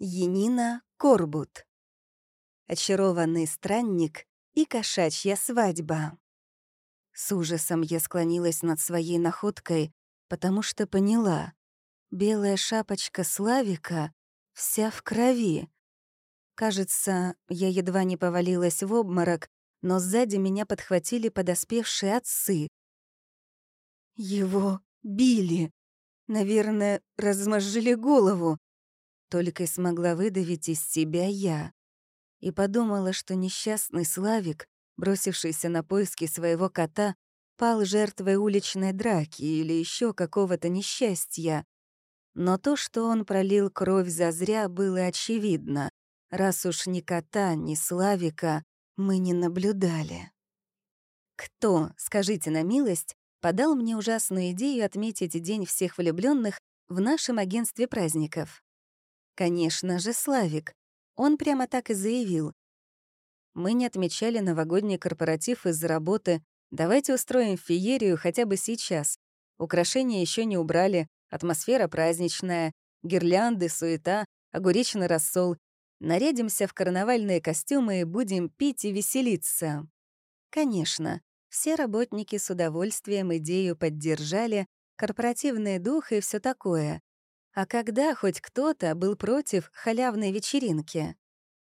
Енина Корбут. Очарованный странник и кошачья свадьба. С ужасом я склонилась над своей находкой, потому что поняла. Белая шапочка Славика вся в крови. Кажется, я едва не повалилась в обморок, но сзади меня подхватили подоспевшие отцы. Его били. Наверное, размозжили голову. Только и смогла выдавить из себя я. И подумала, что несчастный Славик, бросившийся на поиски своего кота, пал жертвой уличной драки или еще какого-то несчастья. Но то, что он пролил кровь зазря, было очевидно, раз уж ни кота, ни Славика мы не наблюдали. Кто, скажите на милость, подал мне ужасную идею отметить День всех влюбленных в нашем агентстве праздников? Конечно же, Славик. Он прямо так и заявил. Мы не отмечали новогодний корпоратив из-за работы. Давайте устроим феерию хотя бы сейчас. Украшения еще не убрали, атмосфера праздничная, гирлянды, суета, огуречный рассол. Нарядимся в карнавальные костюмы и будем пить и веселиться. Конечно, все работники с удовольствием идею поддержали, корпоративный дух и все такое. А когда хоть кто-то был против халявной вечеринки?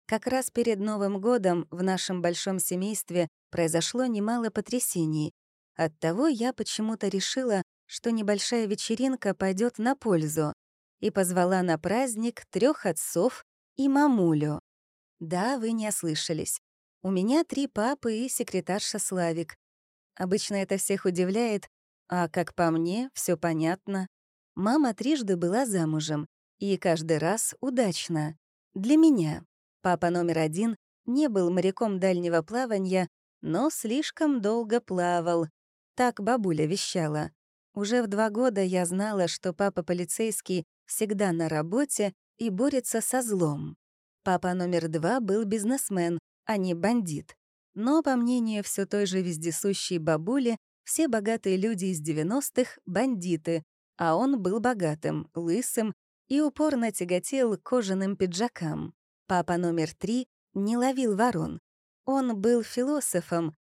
Как раз перед Новым годом в нашем большом семействе произошло немало потрясений. Оттого я почему-то решила, что небольшая вечеринка пойдет на пользу, и позвала на праздник трех отцов и мамулю. Да, вы не ослышались. У меня три папы и секретарша Славик. Обычно это всех удивляет, а как по мне, все понятно. Мама трижды была замужем, и каждый раз удачно. Для меня. Папа номер один не был моряком дальнего плавания, но слишком долго плавал. Так бабуля вещала. Уже в два года я знала, что папа полицейский всегда на работе и борется со злом. Папа номер два был бизнесмен, а не бандит. Но, по мнению все той же вездесущей бабули, все богатые люди из 90-х — бандиты, а он был богатым, лысым и упорно тяготел кожаным пиджакам. Папа номер три не ловил ворон. Он был философом,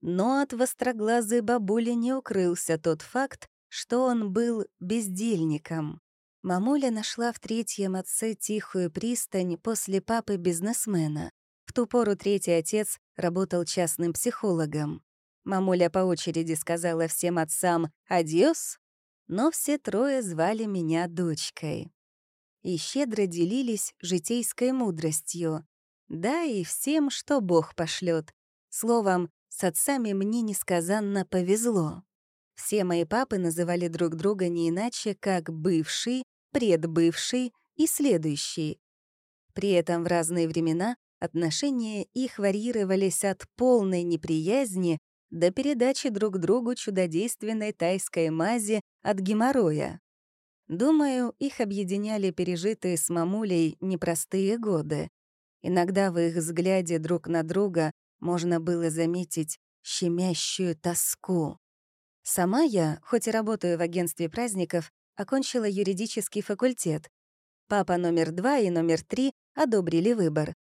но от востроглазой бабули не укрылся тот факт, что он был бездельником. Мамуля нашла в третьем отце тихую пристань после папы-бизнесмена. В ту пору третий отец работал частным психологом. Мамуля по очереди сказала всем отцам «Адьос», но все трое звали меня дочкой. И щедро делились житейской мудростью. Да, и всем, что Бог пошлет. Словом, с отцами мне несказанно повезло. Все мои папы называли друг друга не иначе, как бывший, предбывший и следующий. При этом в разные времена отношения их варьировались от полной неприязни до передачи друг другу чудодейственной тайской мази от геморроя. Думаю, их объединяли пережитые с мамулей непростые годы. Иногда в их взгляде друг на друга можно было заметить щемящую тоску. Сама я, хоть и работаю в агентстве праздников, окончила юридический факультет. Папа номер два и номер три одобрили выбор.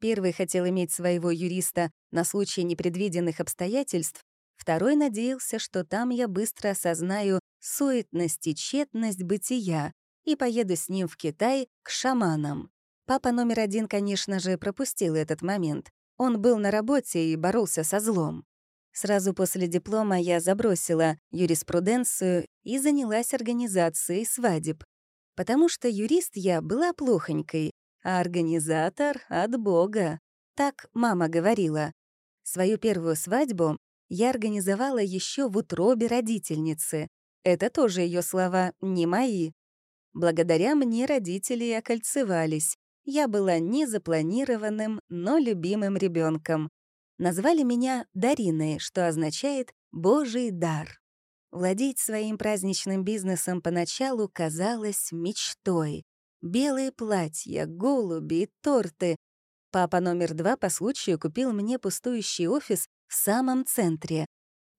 Первый хотел иметь своего юриста на случай непредвиденных обстоятельств, второй надеялся, что там я быстро осознаю суетность и тщетность бытия и поеду с ним в Китай к шаманам. Папа номер один, конечно же, пропустил этот момент. Он был на работе и боролся со злом. Сразу после диплома я забросила юриспруденцию и занялась организацией свадеб. Потому что юрист я была плохонькой, а организатор — от Бога. Так мама говорила. Свою первую свадьбу я организовала еще в утробе родительницы. Это тоже ее слова, не мои. Благодаря мне родители окольцевались. Я была незапланированным, но любимым ребенком. Назвали меня Дариной, что означает «божий дар». Владеть своим праздничным бизнесом поначалу казалось мечтой. Белые платья, голуби и торты. Папа номер два по случаю купил мне пустующий офис в самом центре.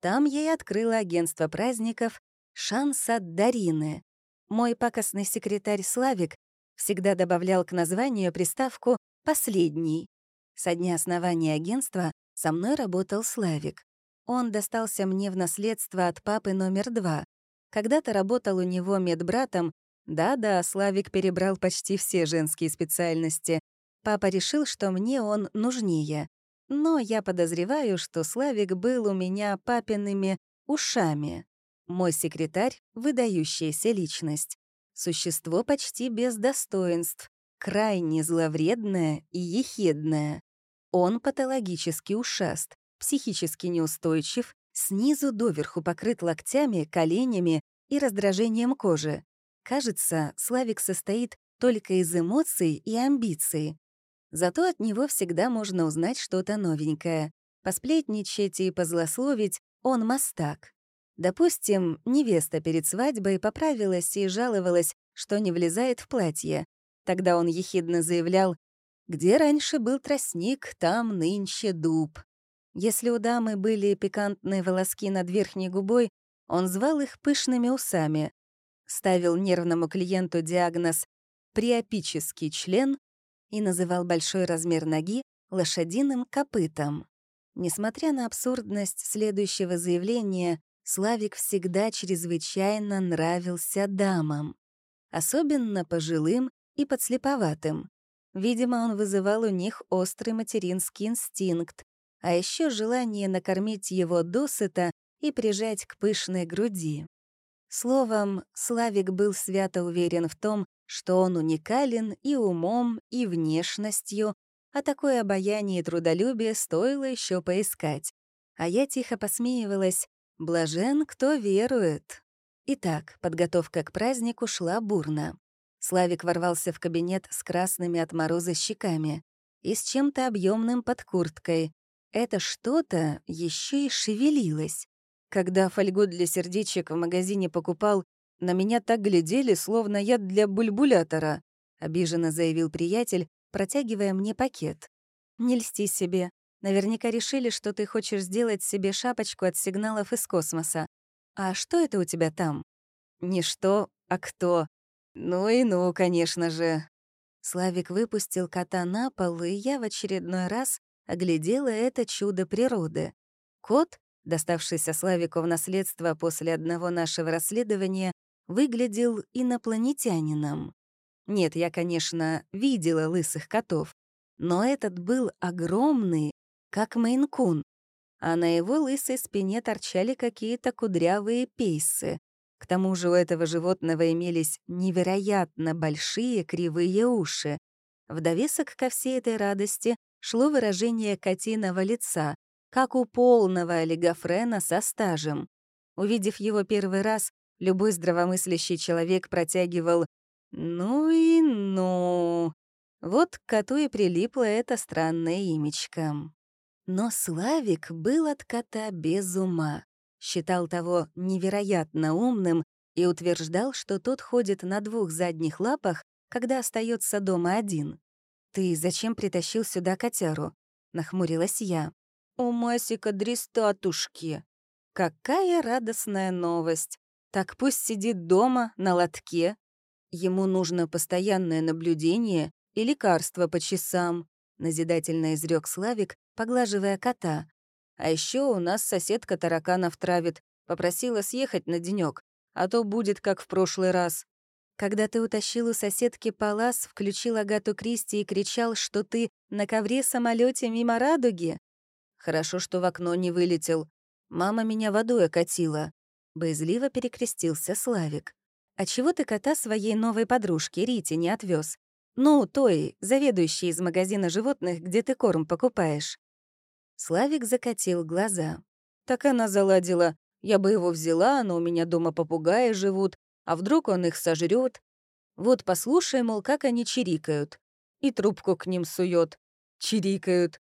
Там я и открыла агентство праздников «Шанс от Дарины». Мой пакостный секретарь Славик всегда добавлял к названию приставку «последний». Со дня основания агентства со мной работал Славик. Он достался мне в наследство от папы номер два. Когда-то работал у него медбратом. Да-да, Славик перебрал почти все женские специальности. Папа решил, что мне он нужнее. Но я подозреваю, что Славик был у меня папиными ушами. Мой секретарь — выдающаяся личность. Существо почти без достоинств, крайне зловредное и ехидное. Он патологически ушаст, психически неустойчив, снизу доверху покрыт локтями, коленями и раздражением кожи. Кажется, Славик состоит только из эмоций и амбиций. Зато от него всегда можно узнать что-то новенькое. Посплетничать и позлословить он мастак. Допустим, невеста перед свадьбой поправилась и жаловалась, что не влезает в платье. Тогда он ехидно заявлял, «Где раньше был тростник, там нынче дуб». Если у дамы были пикантные волоски над верхней губой, он звал их пышными усами, ставил нервному клиенту диагноз «приопический член» и называл большой размер ноги лошадиным копытом. Несмотря на абсурдность следующего заявления, Славик всегда чрезвычайно нравился дамам, особенно пожилым и подслеповатым. Видимо, он вызывал у них острый материнский инстинкт, а еще желание накормить его досыта и прижать к пышной груди. Словом, Славик был свято уверен в том, что он уникален и умом, и внешностью, а такое обаяние и трудолюбие стоило еще поискать. А я тихо посмеивалась, блажен, кто верует. Итак, подготовка к празднику шла бурно. Славик ворвался в кабинет с красными от мороза щеками и с чем-то объемным под курткой, это что-то еще и шевелилось. Когда фольгу для сердечек в магазине покупал, на меня так глядели, словно я для бульбулятора, обиженно заявил приятель, протягивая мне пакет. Не льсти себе. Наверняка решили, что ты хочешь сделать себе шапочку от сигналов из космоса. А что это у тебя там? Не что, а кто. Ну и ну, конечно же. Славик выпустил кота на пол, и я в очередной раз оглядела это чудо природы. Кот, доставшийся Славику в наследство после одного нашего расследования, выглядел инопланетянином. Нет, я, конечно, видела лысых котов, но этот был огромный, как мейн-кун, а на его лысой спине торчали какие-то кудрявые пейсы. К тому же у этого животного имелись невероятно большие кривые уши. В довесок ко всей этой радости шло выражение котиного лица, как у полного олигофрена со стажем. Увидев его первый раз, любой здравомыслящий человек протягивал «ну и ну». Вот к коту и прилипло это странное имечко. Но Славик был от кота без ума, считал того невероятно умным и утверждал, что тот ходит на двух задних лапах, когда остается дома один. «Ты зачем притащил сюда котяру?» — нахмурилась я. «У Масика дристатушки». Какая радостная новость. Так пусть сидит дома, на лотке. Ему нужно постоянное наблюдение и лекарство по часам, назидательно изрек Славик, поглаживая кота. А еще у нас соседка тараканов травит, попросила съехать на денек, а то будет как в прошлый раз. Когда ты утащил у соседки палас, включил Агату Кристи и кричал, что ты на ковре самолете мимо радуги? Хорошо, что в окно не вылетел. Мама меня водой окатила. Боязливо перекрестился Славик. «А чего ты кота своей новой подружке Рите не отвез? Ну, той, заведующей из магазина животных, где ты корм покупаешь». Славик закатил глаза. «Так она заладила. Я бы его взяла, но у меня дома попугаи живут, а вдруг он их сожрет? Вот послушай, мол, как они чирикают. И трубку к ним сует. Чирикают.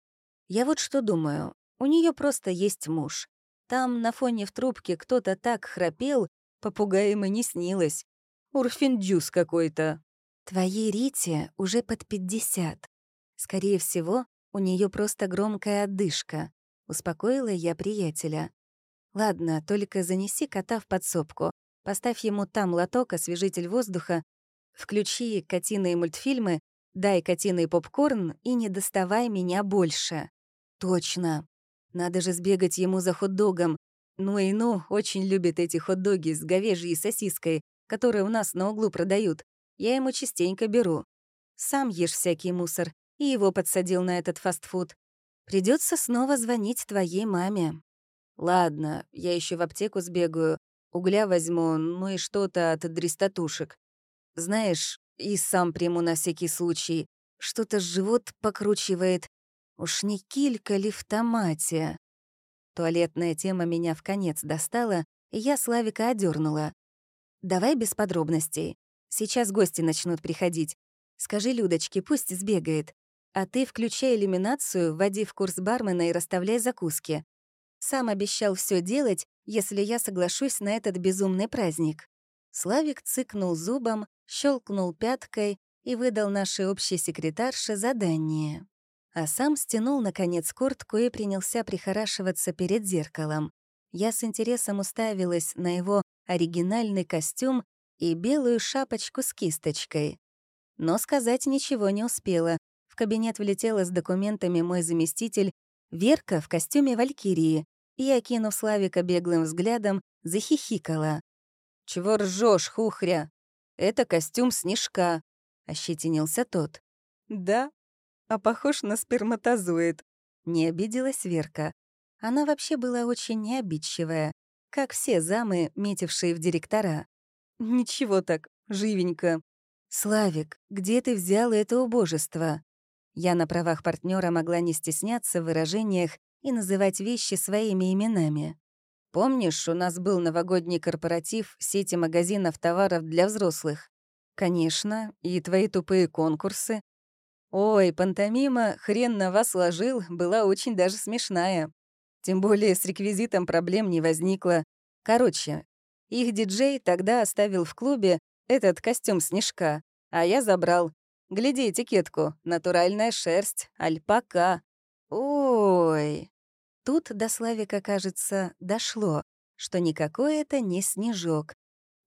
Я вот что думаю. У нее просто есть муж. Там на фоне в трубке кто-то так храпел, попугаем и не снилось. Урфиндюс какой-то. Твоей Рите уже под пятьдесят. Скорее всего, у нее просто громкая отдышка. Успокоила я приятеля. Ладно, только занеси кота в подсобку. Поставь ему там лоток, освежитель воздуха. Включи котиные мультфильмы, дай котиный попкорн и не доставай меня больше. Точно. Надо же сбегать ему за хот-догом. Ну и ну, очень любит эти хот-доги с говяжьей сосиской, которые у нас на углу продают. Я ему частенько беру. Сам ешь всякий мусор, и его подсадил на этот фастфуд. Придется снова звонить твоей маме. Ладно, я еще в аптеку сбегаю, угля возьму, ну и что-то от дристатушек. Знаешь, и сам приму на всякий случай. Что-то живот покручивает. Уж не килька ли в томате? Туалетная тема меня в конец достала, и я Славика одернула. «Давай без подробностей. Сейчас гости начнут приходить. Скажи Людочке, пусть сбегает. А ты включай иллюминацию, вводи в курс бармена и расставляй закуски. Сам обещал все делать, если я соглашусь на этот безумный праздник». Славик цыкнул зубом, щелкнул пяткой и выдал нашей общей секретарше задание. А сам стянул, наконец, куртку и принялся прихорашиваться перед зеркалом. Я с интересом уставилась на его оригинальный костюм и белую шапочку с кисточкой. Но сказать ничего не успела. В кабинет влетела с документами мой заместитель Верка в костюме валькирии и, окинув Славика беглым взглядом, захихикала. «Чего ржешь, хухря? Это костюм снежка», — ощетинился тот. «Да, а похож на сперматозоид», — не обиделась Верка. Она вообще была очень необидчивая, как все замы, метившие в директора. «Ничего так, живенько». «Славик, где ты взял это убожество?» Я на правах партнера могла не стесняться в выражениях и называть вещи своими именами. Помнишь, у нас был новогодний корпоратив сети магазинов товаров для взрослых? Конечно, и твои тупые конкурсы. Ой, пантомима, хрен на вас ложил, была очень даже смешная. Тем более с реквизитом проблем не возникло. Короче, их диджей тогда оставил в клубе этот костюм снежка, а я забрал. Гляди этикетку. Натуральная шерсть, альпака. Ой. Тут до Славика, кажется, дошло, что никакой это не снежок.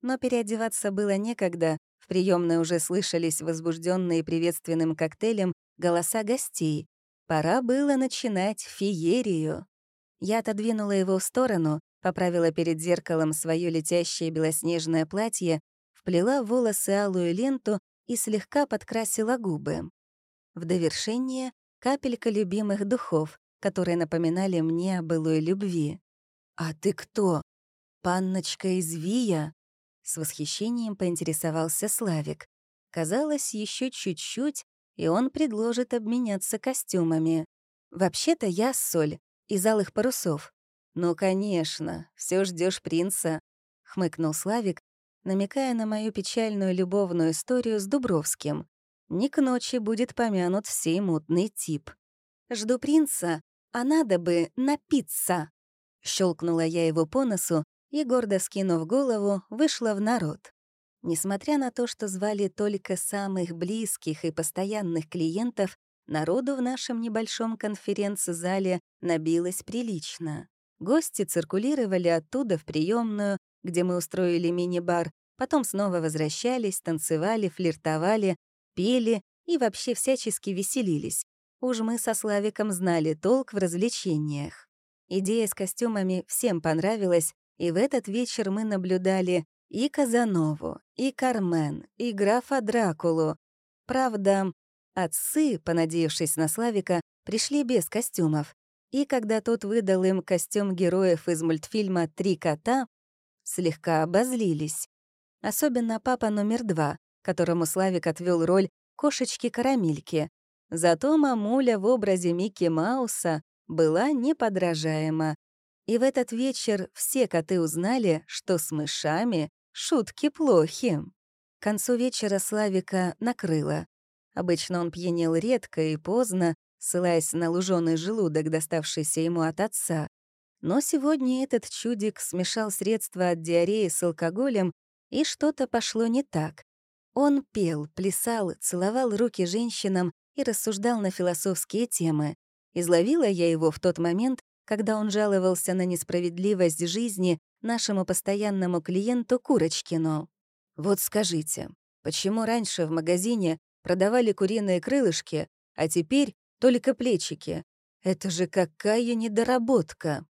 Но переодеваться было некогда, в приемной уже слышались возбужденные приветственным коктейлем голоса гостей. Пора было начинать феерию. Я отодвинула его в сторону, поправила перед зеркалом свое летящее белоснежное платье, вплела в волосы алую ленту и слегка подкрасила губы. В довершение — капелька любимых духов, которые напоминали мне о былой любви. «А ты кто? Панночка из Вия?» С восхищением поинтересовался Славик. Казалось, еще чуть-чуть, и он предложит обменяться костюмами. «Вообще-то я Соль, из алых парусов». «Ну, конечно, все ждешь принца», — хмыкнул Славик, намекая на мою печальную любовную историю с Дубровским. Не к ночи будет помянут сей мутный тип. «Жду принца, а надо бы напиться!» Щелкнула я его по носу и, гордо скинув голову, вышла в народ. Несмотря на то, что звали только самых близких и постоянных клиентов, народу в нашем небольшом конференц-зале набилось прилично. Гости циркулировали оттуда в приемную, где мы устроили мини-бар, потом снова возвращались, танцевали, флиртовали, пели и вообще всячески веселились. Уж мы со Славиком знали толк в развлечениях. Идея с костюмами всем понравилась, и в этот вечер мы наблюдали и Казанову, и Кармен, и графа Дракулу. Правда, отцы, понадеявшись на Славика, пришли без костюмов. И когда тот выдал им костюм героев из мультфильма «Три кота», слегка обозлились. Особенно папа номер два, которому Славик отвел роль кошечки-карамельки. Зато мамуля в образе Микки Мауса была неподражаема. И в этот вечер все коты узнали, что с мышами шутки плохи. К концу вечера Славика накрыло. Обычно он пьянел редко и поздно, ссылаясь на лужёный желудок, доставшийся ему от отца. Но сегодня этот чудик смешал средства от диареи с алкоголем, и что-то пошло не так. Он пел, плясал, целовал руки женщинам и рассуждал на философские темы. Изловила я его в тот момент, когда он жаловался на несправедливость жизни нашему постоянному клиенту Курочкину. «Вот скажите, Почему раньше в магазине продавали куриные крылышки, а теперь только плечики? Это же какая недоработка!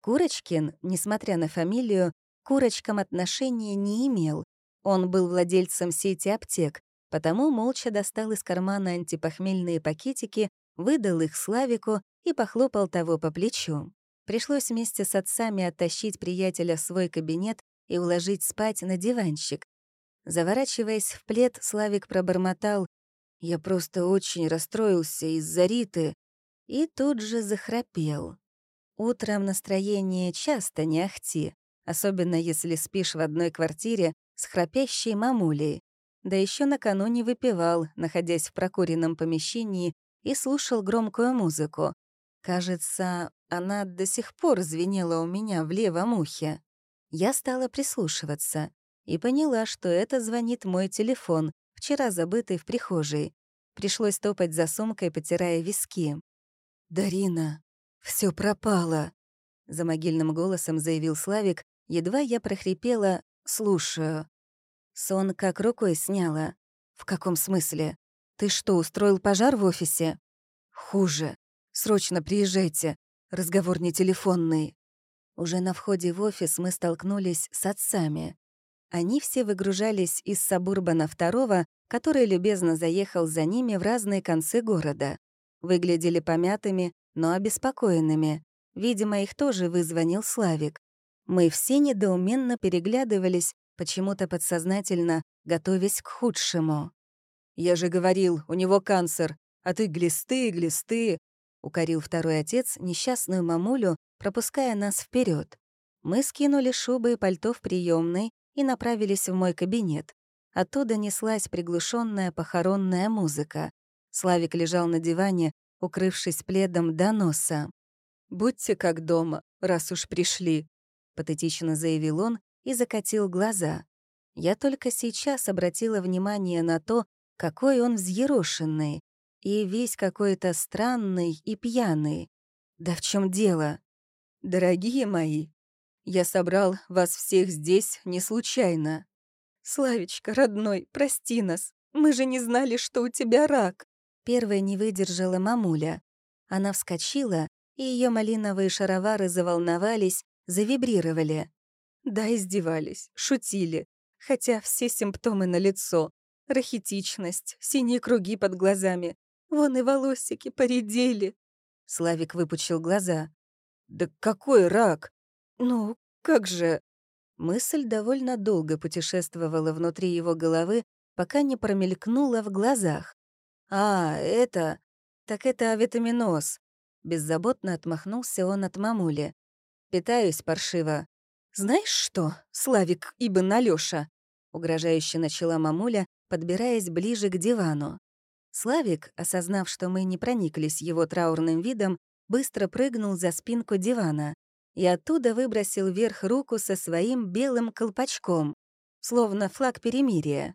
Курочкин, несмотря на фамилию, курочкам отношения не имел. Он был владельцем сети аптек, потому молча достал из кармана антипохмельные пакетики, выдал их Славику и похлопал того по плечу. Пришлось вместе с отцами оттащить приятеля в свой кабинет и уложить спать на диванчик. Заворачиваясь в плед, Славик пробормотал «Я просто очень расстроился из-за Риты» и тут же захрапел. Утром настроение часто не ахти, особенно если спишь в одной квартире с храпящей мамулей. Да еще накануне выпивал, находясь в прокуренном помещении, и слушал громкую музыку. Кажется, она до сих пор звенела у меня в левом ухе. Я стала прислушиваться и поняла, что это звонит мой телефон, вчера забытый в прихожей. Пришлось топать за сумкой, потирая виски. «Дарина, все пропало», — за могильным голосом заявил Славик, едва я прохрипела «слушаю». Сон как рукой сняла. «В каком смысле? Ты что, устроил пожар в офисе?» «Хуже. Срочно приезжайте. Разговор не телефонный». Уже на входе в офис мы столкнулись с отцами. Они все выгружались из Сабурбана второго, который любезно заехал за ними в разные концы города. Выглядели помятыми, но обеспокоенными. Видимо, их тоже вызвонил Славик. Мы все недоуменно переглядывались, почему-то подсознательно готовясь к худшему. «Я же говорил, у него канцер, а ты глисты, глисты!» — укорил второй отец несчастную мамулю, пропуская нас вперед. Мы скинули шубы и пальто в приемной и направились в мой кабинет. Оттуда неслась приглушенная похоронная музыка. Славик лежал на диване, укрывшись пледом до носа. «Будьте как дома, раз уж пришли», — патетично заявил он и закатил глаза. Я только сейчас обратила внимание на то, какой он взъерошенный и весь какой-то странный и пьяный. Да в чем дело? Дорогие мои, я собрал вас всех здесь не случайно. Славечка, родной, прости нас. Мы же не знали, что у тебя рак. Первая не выдержала мамуля. Она вскочила, и ее малиновые шаровары заволновались, завибрировали. Да, издевались, шутили, хотя все симптомы налицо. Рахитичность, синие круги под глазами. Вон и волосики поредели. Славик выпучил глаза. «Да какой рак? Ну, как же...» Мысль довольно долго путешествовала внутри его головы, пока не промелькнула в глазах. «А, это... Так это авитаминоз». Беззаботно отмахнулся он от мамули. «Питаюсь паршиво. «Знаешь что, Славик Ибн Алёша?» — угрожающе начала мамуля, подбираясь ближе к дивану. Славик, осознав, что мы не прониклись его траурным видом, быстро прыгнул за спинку дивана и оттуда выбросил вверх руку со своим белым колпачком, словно флаг перемирия.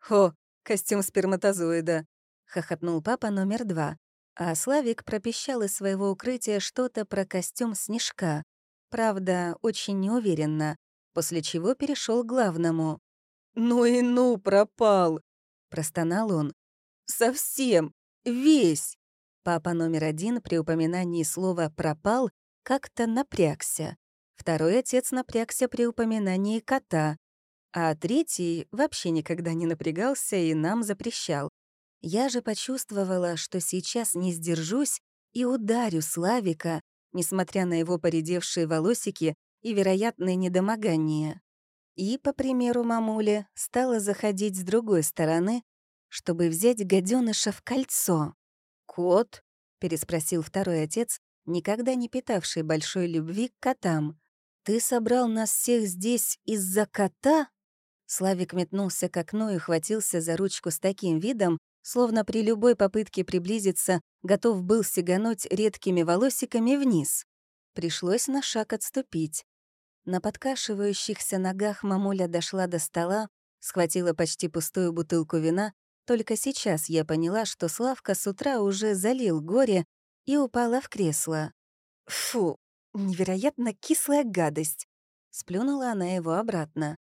«Хо, костюм сперматозоида!» — хохотнул папа номер два, а Славик пропищал из своего укрытия что-то про костюм снежка, Правда, очень неуверенно, после чего перешел к главному. «Ну и ну, пропал!» — простонал он. «Совсем! Весь!» Папа номер один при упоминании слова «пропал» как-то напрягся. Второй отец напрягся при упоминании кота. А третий вообще никогда не напрягался и нам запрещал. Я же почувствовала, что сейчас не сдержусь и ударю Славика, несмотря на его поредевшие волосики и вероятное недомогание. И, по примеру мамули, стала заходить с другой стороны, чтобы взять гаденыша в кольцо. «Кот?» — переспросил второй отец, никогда не питавший большой любви к котам. «Ты собрал нас всех здесь из-за кота?» Славик метнулся к окну и хватился за ручку с таким видом, словно при любой попытке приблизиться готов был сигануть редкими волосиками вниз. Пришлось на шаг отступить. На подкашивающихся ногах мамуля дошла до стола, схватила почти пустую бутылку вина, только сейчас я поняла, что Славка с утра уже залил горе и упала в кресло. «Фу, невероятно кислая гадость!» Сплюнула она его обратно.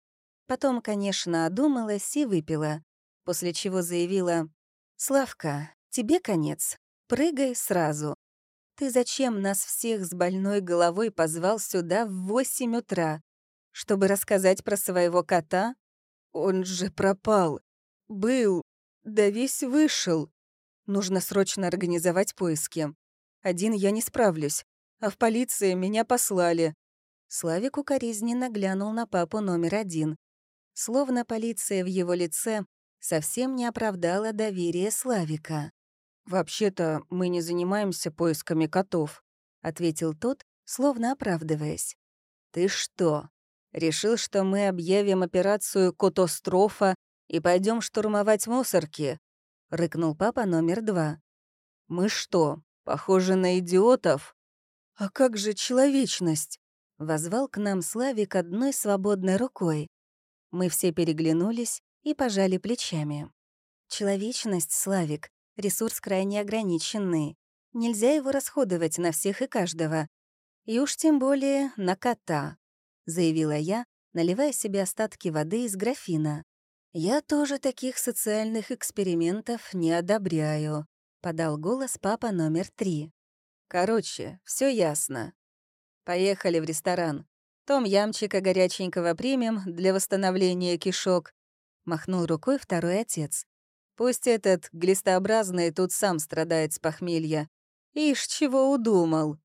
Потом, конечно, одумалась и выпила. после чего заявила «Славка, тебе конец. Прыгай сразу. Ты зачем нас всех с больной головой позвал сюда в восемь утра? Чтобы рассказать про своего кота? Он же пропал. Был. Да весь вышел. Нужно срочно организовать поиски. Один я не справлюсь, а в полиции меня послали. Славик укоризненно глянул на папу номер один. Словно полиция в его лице совсем не оправдала доверие Славика. «Вообще-то мы не занимаемся поисками котов», — ответил тот, словно оправдываясь. «Ты что, решил, что мы объявим операцию «Котострофа» и пойдем штурмовать мусорки?» — рыкнул папа номер два. «Мы что, похожи на идиотов?» «А как же человечность?» — возвал к нам Славик одной свободной рукой. Мы все переглянулись и пожали плечами. «Человечность, Славик, Ресурс крайне ограниченный. Нельзя его расходовать на всех и каждого. И уж тем более на кота, заявила я, наливая себе остатки воды из графина. «Я тоже таких социальных экспериментов не одобряю», — подал голос папа номер три. «Короче, все ясно. Поехали в ресторан. Том ямчика горяченького примем для восстановления кишок», — махнул рукой второй отец. Пусть этот глистообразный тут сам страдает с похмелья. Ишь, чего удумал.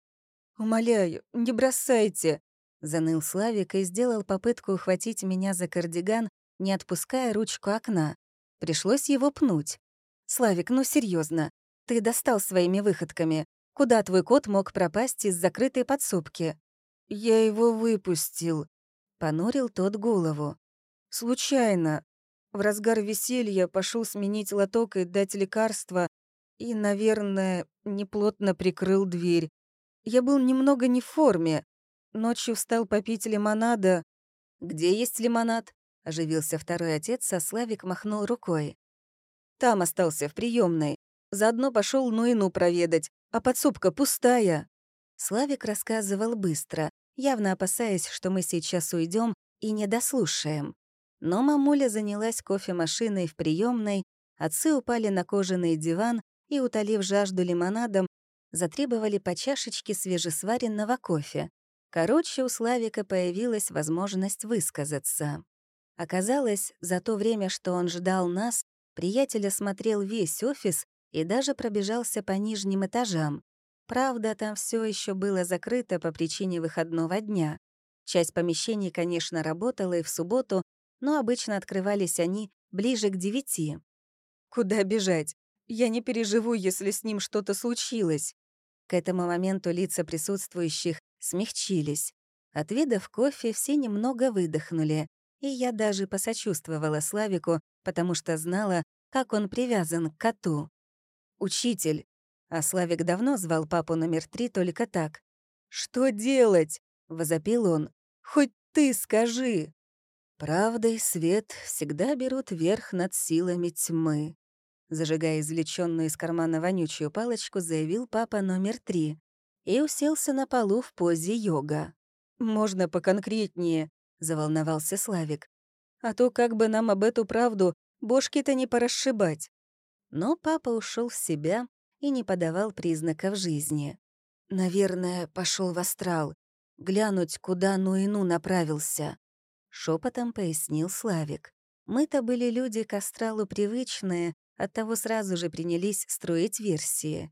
«Умоляю, не бросайте!» — заныл Славик и сделал попытку ухватить меня за кардиган, не отпуская ручку окна. Пришлось его пнуть. «Славик, ну серьезно, ты достал своими выходками. Куда твой кот мог пропасть из закрытой подсобки?» «Я его выпустил», — понурил тот голову. «Случайно. В разгар веселья пошел сменить лоток и дать лекарство, и, наверное, неплотно прикрыл дверь. Я был немного не в форме. Ночью встал попить лимонада. «Где есть лимонад?» — оживился второй отец, а Славик махнул рукой. «Там остался, в приемной. Заодно пошел Нуину проведать, а подсобка пустая». Славик рассказывал быстро, явно опасаясь, что мы сейчас уйдем и не дослушаем. Но мамуля занялась кофемашиной в приемной, отцы упали на кожаный диван и, утолив жажду лимонадом, затребовали по чашечке свежесваренного кофе. Короче, у Славика появилась возможность высказаться. Оказалось, за то время, что он ждал нас, приятель осмотрел весь офис и даже пробежался по нижним этажам. Правда, там все еще было закрыто по причине выходного дня. Часть помещений, конечно, работала и в субботу, но обычно открывались они ближе к девяти. «Куда бежать? Я не переживу, если с ним что-то случилось». К этому моменту лица присутствующих смягчились. Отведав кофе, все немного выдохнули, и я даже посочувствовала Славику, потому что знала, как он привязан к коту. «Учитель», а Славик давно звал папу номер три только так. «Что делать?» — возопил он. «Хоть ты скажи!» Правда и свет всегда берут верх над силами тьмы. Зажигая извлеченную из кармана вонючую палочку, заявил папа номер три и уселся на полу в позе йога. «Можно поконкретнее», — заволновался Славик. «А то как бы нам об эту правду бошки-то не порасшибать». Но папа ушел в себя и не подавал признаков жизни. Наверное, пошел в астрал, глянуть, куда Нуину направился шепотом пояснил Славик. Мы-то были люди к астралу привычные, оттого сразу же принялись строить версии.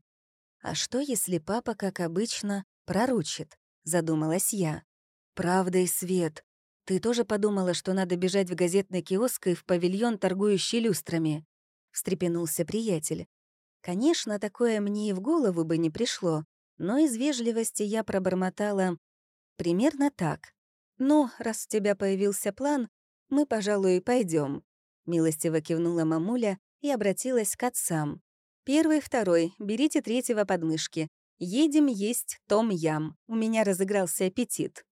А что, если папа, как обычно, проручит? Задумалась я. Правда и свет. Ты тоже подумала, что надо бежать в газетный киоск и в павильон, торгующий люстрами? Встрепенулся приятель. Конечно, такое мне и в голову бы не пришло, но из вежливости я пробормотала примерно так. «Ну, раз у тебя появился план, мы, пожалуй, пойдем. милостиво кивнула мамуля и обратилась к отцам. «Первый, второй, берите третьего подмышки. Едем есть том-ям. У меня разыгрался аппетит».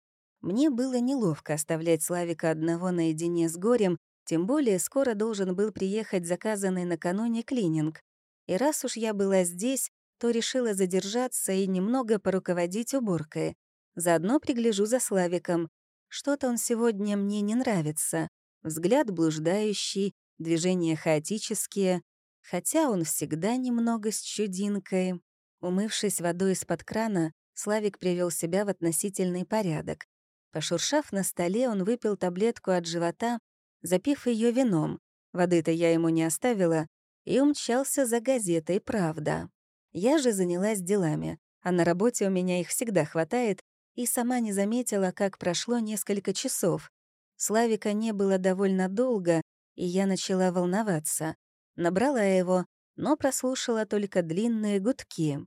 Мне было неловко оставлять Славика одного наедине с горем, тем более скоро должен был приехать заказанный накануне клининг. И раз уж я была здесь, то решила задержаться и немного поруководить уборкой. Заодно пригляжу за Славиком. Что-то он сегодня мне не нравится. Взгляд блуждающий, движения хаотические, хотя он всегда немного с чудинкой. Умывшись водой из-под крана, Славик привел себя в относительный порядок. Пошуршав на столе, он выпил таблетку от живота, запив ее вином. Воды-то я ему не оставила, и умчался за газетой «Правда». Я же занялась делами, а на работе у меня их всегда хватает, и сама не заметила, как прошло несколько часов. Славика не было довольно долго, и я начала волноваться. Набрала его, но прослушала только длинные гудки.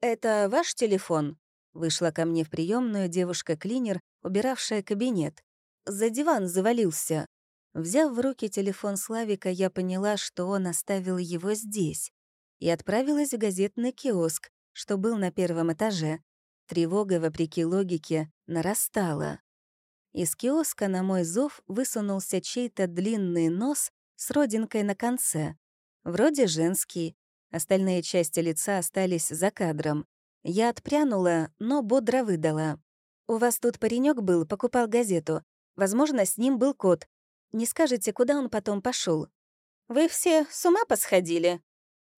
«Это ваш телефон?» Вышла ко мне в приемную девушка-клинер, убиравшая кабинет. За диван завалился. Взяв в руки телефон Славика, я поняла, что он оставил его здесь. И отправилась в газетный киоск, что был на первом этаже. Тревога, вопреки логике, нарастала. Из киоска на мой зов высунулся чей-то длинный нос с родинкой на конце. Вроде женский. Остальные части лица остались за кадром. Я отпрянула, но бодро выдала. «У вас тут паренек был, покупал газету. Возможно, с ним был кот. Не скажете, куда он потом пошел? «Вы все с ума посходили?»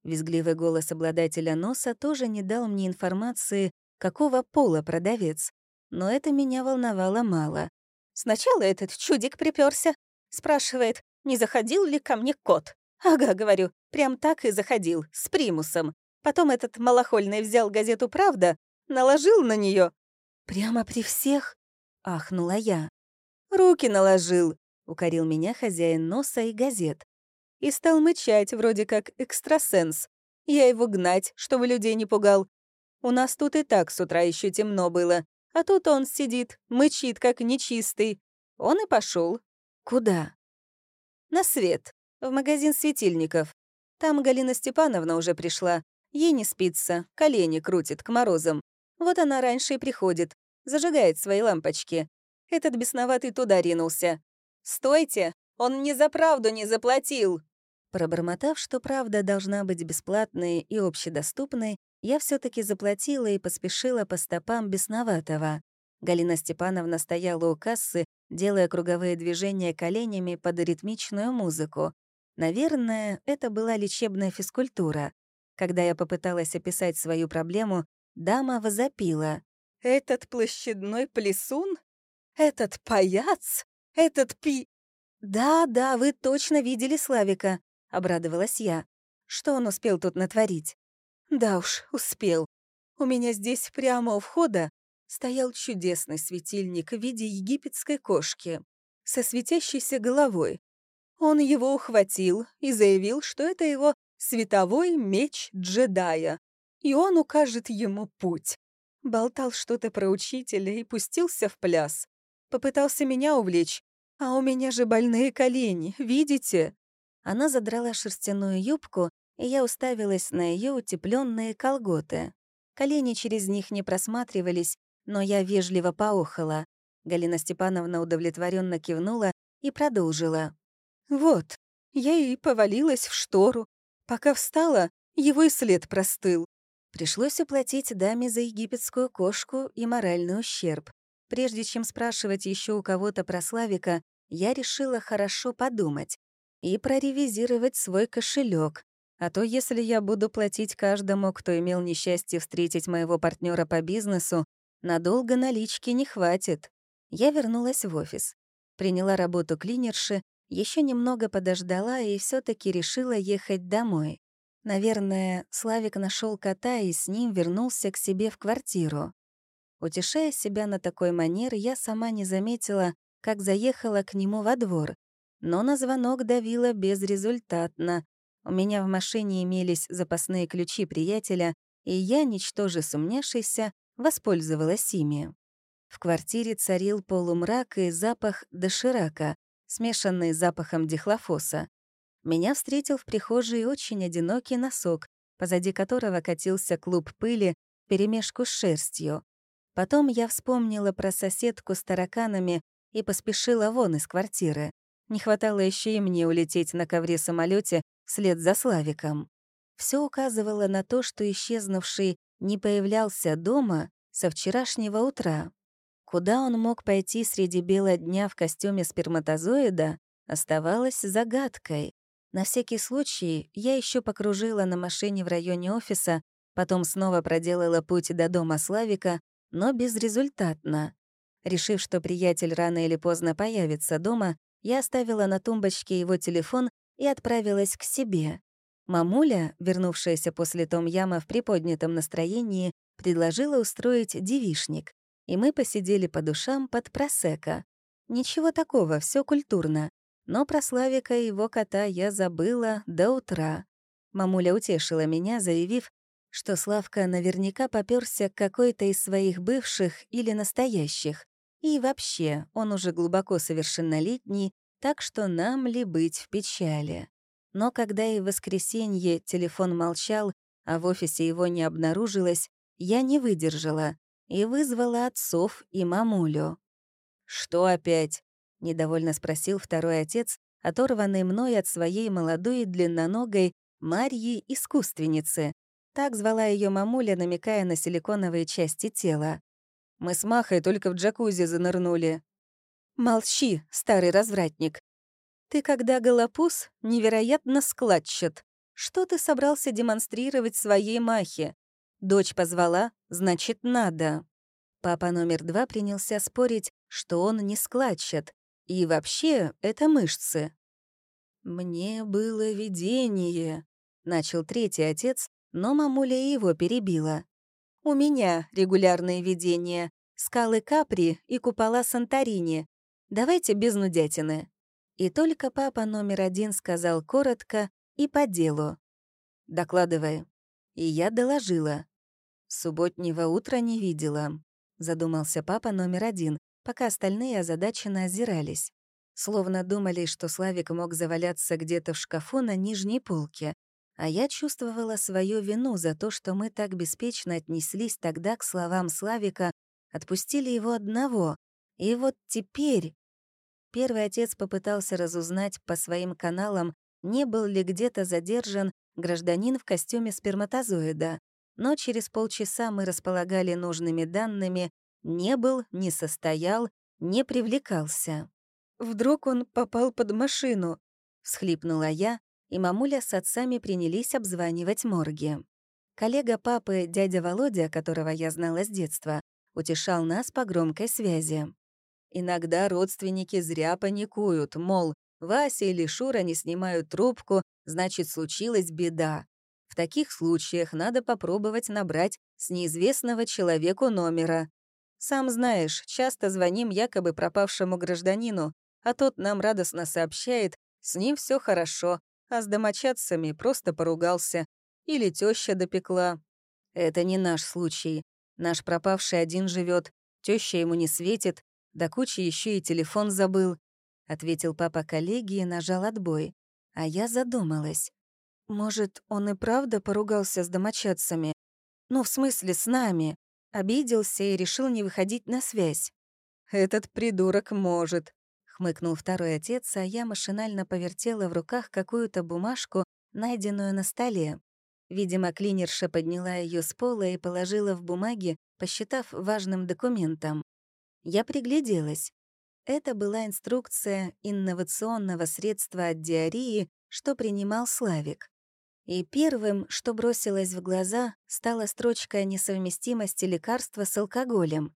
Визгливый голос обладателя носа тоже не дал мне информации, какого пола продавец. Но это меня волновало мало. Сначала этот чудик приперся, спрашивает, не заходил ли ко мне кот. Ага, говорю, прям так и заходил, с примусом. Потом этот малохольный взял газету «Правда», наложил на нее. «Прямо при всех?» — ахнула я. «Руки наложил», — укорил меня хозяин носа и газет. И стал мычать, вроде как экстрасенс. Я его гнать, чтобы людей не пугал. У нас тут и так с утра еще темно было. А тут он сидит, мычит, как нечистый. Он и пошел. Куда? На свет. В магазин светильников. Там Галина Степановна уже пришла. Ей не спится, колени крутит к морозам. Вот она раньше и приходит, зажигает свои лампочки. Этот бесноватый туда ринулся. «Стойте! Он мне за правду не заплатил!» Пробормотав, что правда должна быть бесплатной и общедоступной, я все таки заплатила и поспешила по стопам бесноватого. Галина Степановна стояла у кассы, делая круговые движения коленями под ритмичную музыку. Наверное, это была лечебная физкультура. Когда я попыталась описать свою проблему, дама возопила. «Этот площадной плесун? Этот паяц? Этот пи...» «Да-да, вы точно видели Славика», — обрадовалась я. «Что он успел тут натворить?» «Да уж, успел. У меня здесь прямо у входа стоял чудесный светильник в виде египетской кошки со светящейся головой. Он его ухватил и заявил, что это его световой меч джедая, и он укажет ему путь. Болтал что-то про учителя и пустился в пляс. Попытался меня увлечь, а у меня же больные колени, видите? Она задрала шерстяную юбку, и я уставилась на ее утепленные колготы. Колени через них не просматривались, но я вежливо поохала. Галина Степановна удовлетворенно кивнула и продолжила. «Вот, я и повалилась в штору, Пока встала, его и след простыл. Пришлось уплатить даме за египетскую кошку и моральный ущерб. Прежде чем спрашивать еще у кого-то про Славика, я решила хорошо подумать и проревизировать свой кошелек. А то если я буду платить каждому, кто имел несчастье встретить моего партнера по бизнесу, надолго налички не хватит. Я вернулась в офис. Приняла работу клинерши еще немного подождала и все таки решила ехать домой. Наверное, Славик нашел кота и с ним вернулся к себе в квартиру. Утешая себя на такой манер, я сама не заметила, как заехала к нему во двор. Но на звонок давила безрезультатно. У меня в машине имелись запасные ключи приятеля, и я, ничтоже сумняшися, воспользовалась ими. В квартире царил полумрак и запах доширака, смешанный с запахом дихлофоса. Меня встретил в прихожей очень одинокий носок, позади которого катился клуб пыли перемешку с шерстью. Потом я вспомнила про соседку с тараканами и поспешила вон из квартиры. Не хватало еще и мне улететь на ковре самолете вслед за Славиком. Все указывало на то, что исчезнувший не появлялся дома со вчерашнего утра. Куда он мог пойти среди бела дня в костюме сперматозоида, оставалось загадкой. На всякий случай я еще покружила на машине в районе офиса, потом снова проделала путь до дома Славика, но безрезультатно. Решив, что приятель рано или поздно появится дома, я оставила на тумбочке его телефон и отправилась к себе. Мамуля, вернувшаяся после том-яма в приподнятом настроении, предложила устроить девишник, и мы посидели по душам под просека. Ничего такого, все культурно. Но про Славика и его кота я забыла до утра. Мамуля утешила меня, заявив, что Славка наверняка попёрся к какой-то из своих бывших или настоящих. И вообще, он уже глубоко совершеннолетний, так что нам ли быть в печали. Но когда и в воскресенье телефон молчал, а в офисе его не обнаружилось, я не выдержала и вызвала отцов и мамулю. «Что опять?» — недовольно спросил второй отец, оторванный мной от своей молодой длинноногой Марьи-искусственницы. Так звала ее мамуля, намекая на силиконовые части тела. Мы с Махой только в джакузи занырнули. Молчи, старый развратник. Ты, когда голопуз, невероятно складчат. Что ты собрался демонстрировать своей Махе? Дочь позвала, значит, надо. Папа номер два принялся спорить, что он не складчат. И вообще, это мышцы. «Мне было видение», — начал третий отец, но мамуля его перебила. У меня регулярные видения. Скалы Капри и купола Санторини. Давайте без нудятины. И только папа номер один сказал коротко и по делу. «Докладывай». И я доложила. «Субботнего утра не видела», — задумался папа номер один, пока остальные озадаченно озирались. Словно думали, что Славик мог заваляться где-то в шкафу на нижней полке, а я чувствовала свою вину за то, что мы так беспечно отнеслись тогда к словам Славика, отпустили его одного. И вот теперь... Первый отец попытался разузнать по своим каналам, не был ли где-то задержан гражданин в костюме сперматозоида. Но через полчаса мы располагали нужными данными, не был, не состоял, не привлекался. «Вдруг он попал под машину?» — всхлипнула я, и мамуля с отцами принялись обзванивать морги. Коллега папы, дядя Володя, которого я знала с детства, утешал нас по громкой связи. Иногда родственники зря паникуют, мол, Вася или Шура не снимают трубку, значит, случилась беда. В таких случаях надо попробовать набрать с неизвестного человеку номера. Сам знаешь, часто звоним якобы пропавшему гражданину, а тот нам радостно сообщает, с ним все хорошо, а с домочадцами просто поругался. Или теща допекла. Это не наш случай. Наш пропавший один живет, теща ему не светит, да куча еще и телефон забыл. Ответил папа коллеге и нажал отбой. А я задумалась. Может, он и правда поругался с домочадцами? Ну, в смысле, с нами. Обиделся и решил не выходить на связь. Этот придурок может хмыкнул второй отец, а я машинально повертела в руках какую-то бумажку, найденную на столе. Видимо, клинерша подняла ее с пола и положила в бумаги, посчитав важным документом. Я пригляделась. Это была инструкция инновационного средства от диареи, что принимал Славик. И первым, что бросилось в глаза, стала строчка о несовместимости лекарства с алкоголем.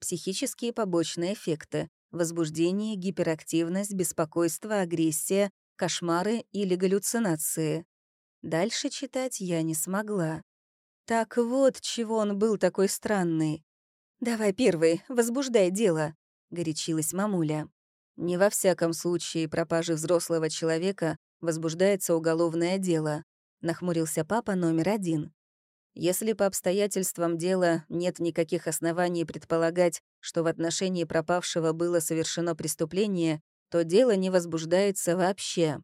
Психические побочные эффекты возбуждение, гиперактивность, беспокойство, агрессия, кошмары или галлюцинации. Дальше читать я не смогла. Так вот, чего он был такой странный. «Давай первый, возбуждай дело», — горячилась мамуля. «Не во всяком случае пропажи взрослого человека возбуждается уголовное дело», — нахмурился папа номер один. Если по обстоятельствам дела нет никаких оснований предполагать, что в отношении пропавшего было совершено преступление, то дело не возбуждается вообще.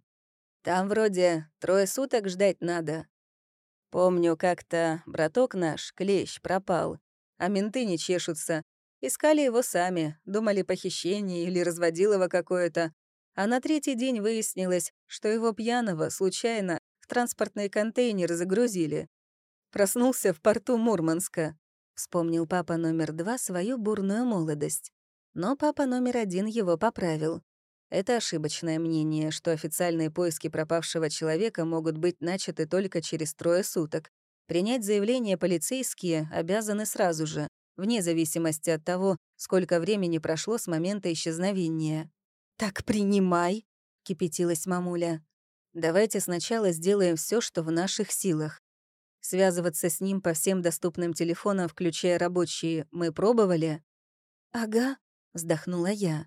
Там вроде трое суток ждать надо. Помню, как-то браток наш, Клещ, пропал, а менты не чешутся. Искали его сами, думали похищение или разводилово какое-то. А на третий день выяснилось, что его пьяного случайно в транспортный контейнер загрузили. Проснулся в порту Мурманска. Вспомнил папа номер два свою бурную молодость. Но папа номер один его поправил. Это ошибочное мнение, что официальные поиски пропавшего человека могут быть начаты только через трое суток. Принять заявление полицейские обязаны сразу же, вне зависимости от того, сколько времени прошло с момента исчезновения. «Так принимай», — кипятилась мамуля. «Давайте сначала сделаем все, что в наших силах. Связываться с ним по всем доступным телефонам, включая рабочие, мы пробовали?» «Ага», — вздохнула я.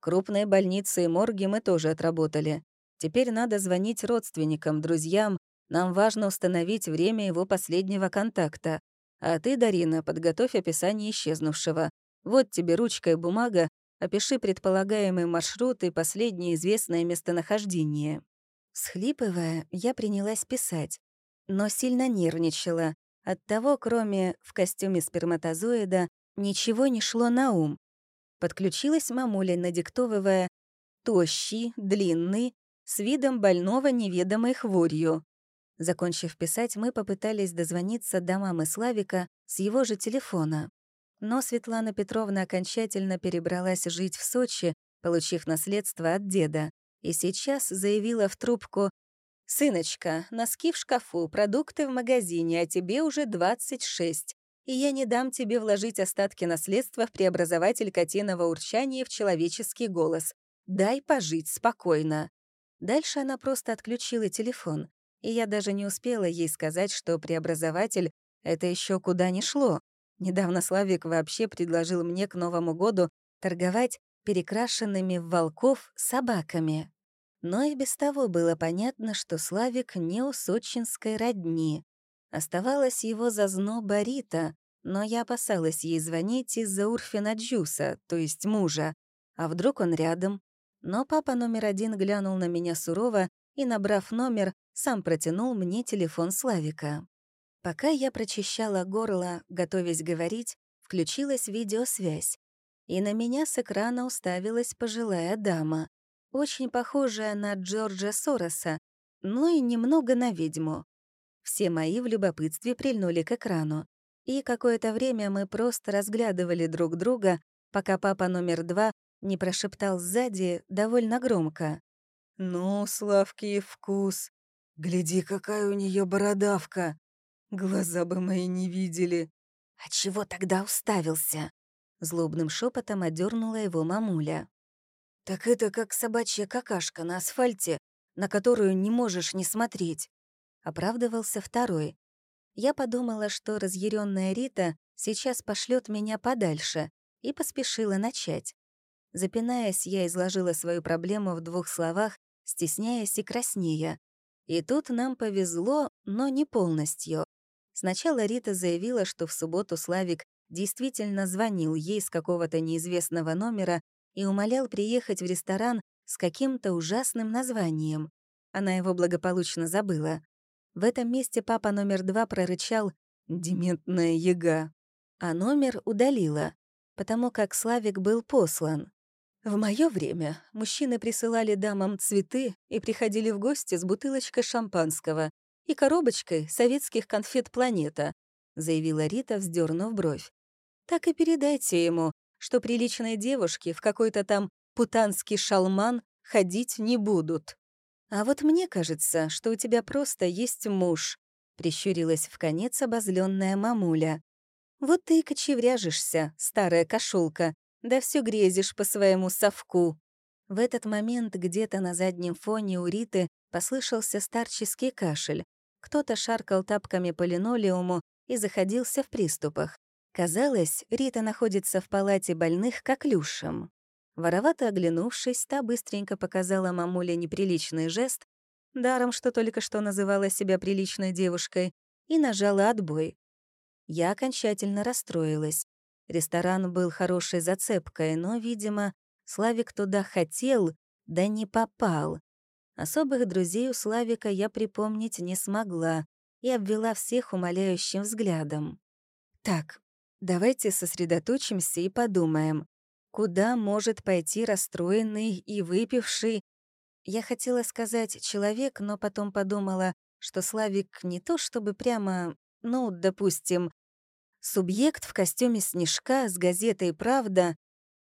Крупные больницы и морги мы тоже отработали. Теперь надо звонить родственникам, друзьям. Нам важно установить время его последнего контакта. А ты, Дарина, подготовь описание исчезнувшего. Вот тебе ручка и бумага, опиши предполагаемый маршрут и последнее известное местонахождение». Схлипывая, я принялась писать, но сильно нервничала. Оттого, кроме «в костюме сперматозоида», ничего не шло на ум. Подключилась мамуля, надиктовывая «тощий, длинный, с видом больного неведомой хворью». Закончив писать, мы попытались дозвониться до мамы Славика с его же телефона. Но Светлана Петровна окончательно перебралась жить в Сочи, получив наследство от деда, и сейчас заявила в трубку «Сыночка, носки в шкафу, продукты в магазине, а тебе уже 26, и я не дам тебе вложить остатки наследства в преобразователь котиного урчания в человеческий голос. Дай пожить спокойно». Дальше она просто отключила телефон, и я даже не успела ей сказать, что преобразователь — это еще куда ни шло. Недавно Славик вообще предложил мне к Новому году торговать перекрашенными в волков собаками. Но и без того было понятно, что Славик не у сочинской родни. Оставалась его зазноба Рита, но я опасалась ей звонить из-за Урфина Джуса, то есть мужа. А вдруг он рядом? Но папа номер один глянул на меня сурово и, набрав номер, сам протянул мне телефон Славика. Пока я прочищала горло, готовясь говорить, включилась видеосвязь. И на меня с экрана уставилась пожилая дама, очень похожая на Джорджа Сороса, но и немного на ведьму. Все мои в любопытстве прильнули к экрану. И какое-то время мы просто разглядывали друг друга, пока папа номер два не прошептал сзади довольно громко. «Ну, Славки, вкус. Гляди, какая у нее бородавка. Глаза бы мои не видели. А чего тогда уставился? Злобным шепотом одернула его мамуля. Так это как собачья какашка на асфальте, на которую не можешь не смотреть. Оправдывался второй. Я подумала, что разъяренная Рита сейчас пошлет меня подальше, и поспешила начать. Запинаясь, я изложила свою проблему в двух словах, стесняясь и краснея. И тут нам повезло, но не полностью. Сначала Рита заявила, что в субботу Славик действительно звонил ей с какого-то неизвестного номера и умолял приехать в ресторан с каким-то ужасным названием. Она его благополучно забыла. В этом месте папа номер два прорычал «Дементная яга», а номер удалила, потому как Славик был послан. В мое время мужчины присылали дамам цветы и приходили в гости с бутылочкой шампанского, и коробочкой советских конфет «Планета», — заявила Рита, вздернув бровь. «Так и передайте ему, что приличные девушки в какой-то там путанский шалман ходить не будут. А вот мне кажется, что у тебя просто есть муж», — прищурилась в конец обозленная мамуля. «Вот ты и кочевряжешься, старая кошелка, да все грезишь по своему совку». В этот момент где-то на заднем фоне у Риты послышался старческий кашель, кто-то шаркал тапками по линолеуму и заходился в приступах. Казалось, Рита находится в палате больных как люшем. Воровато оглянувшись, та быстренько показала мамуле неприличный жест, даром, что только что называла себя приличной девушкой, и нажала отбой. Я окончательно расстроилась. Ресторан был хорошей зацепкой, но, видимо, Славик туда хотел, да не попал. Особых друзей у Славика я припомнить не смогла и обвела всех умоляющим взглядом. Так, давайте сосредоточимся и подумаем, куда может пойти расстроенный и выпивший... Я хотела сказать «человек», но потом подумала, что Славик не то чтобы прямо, ну, допустим, субъект в костюме снежка с газетой «Правда»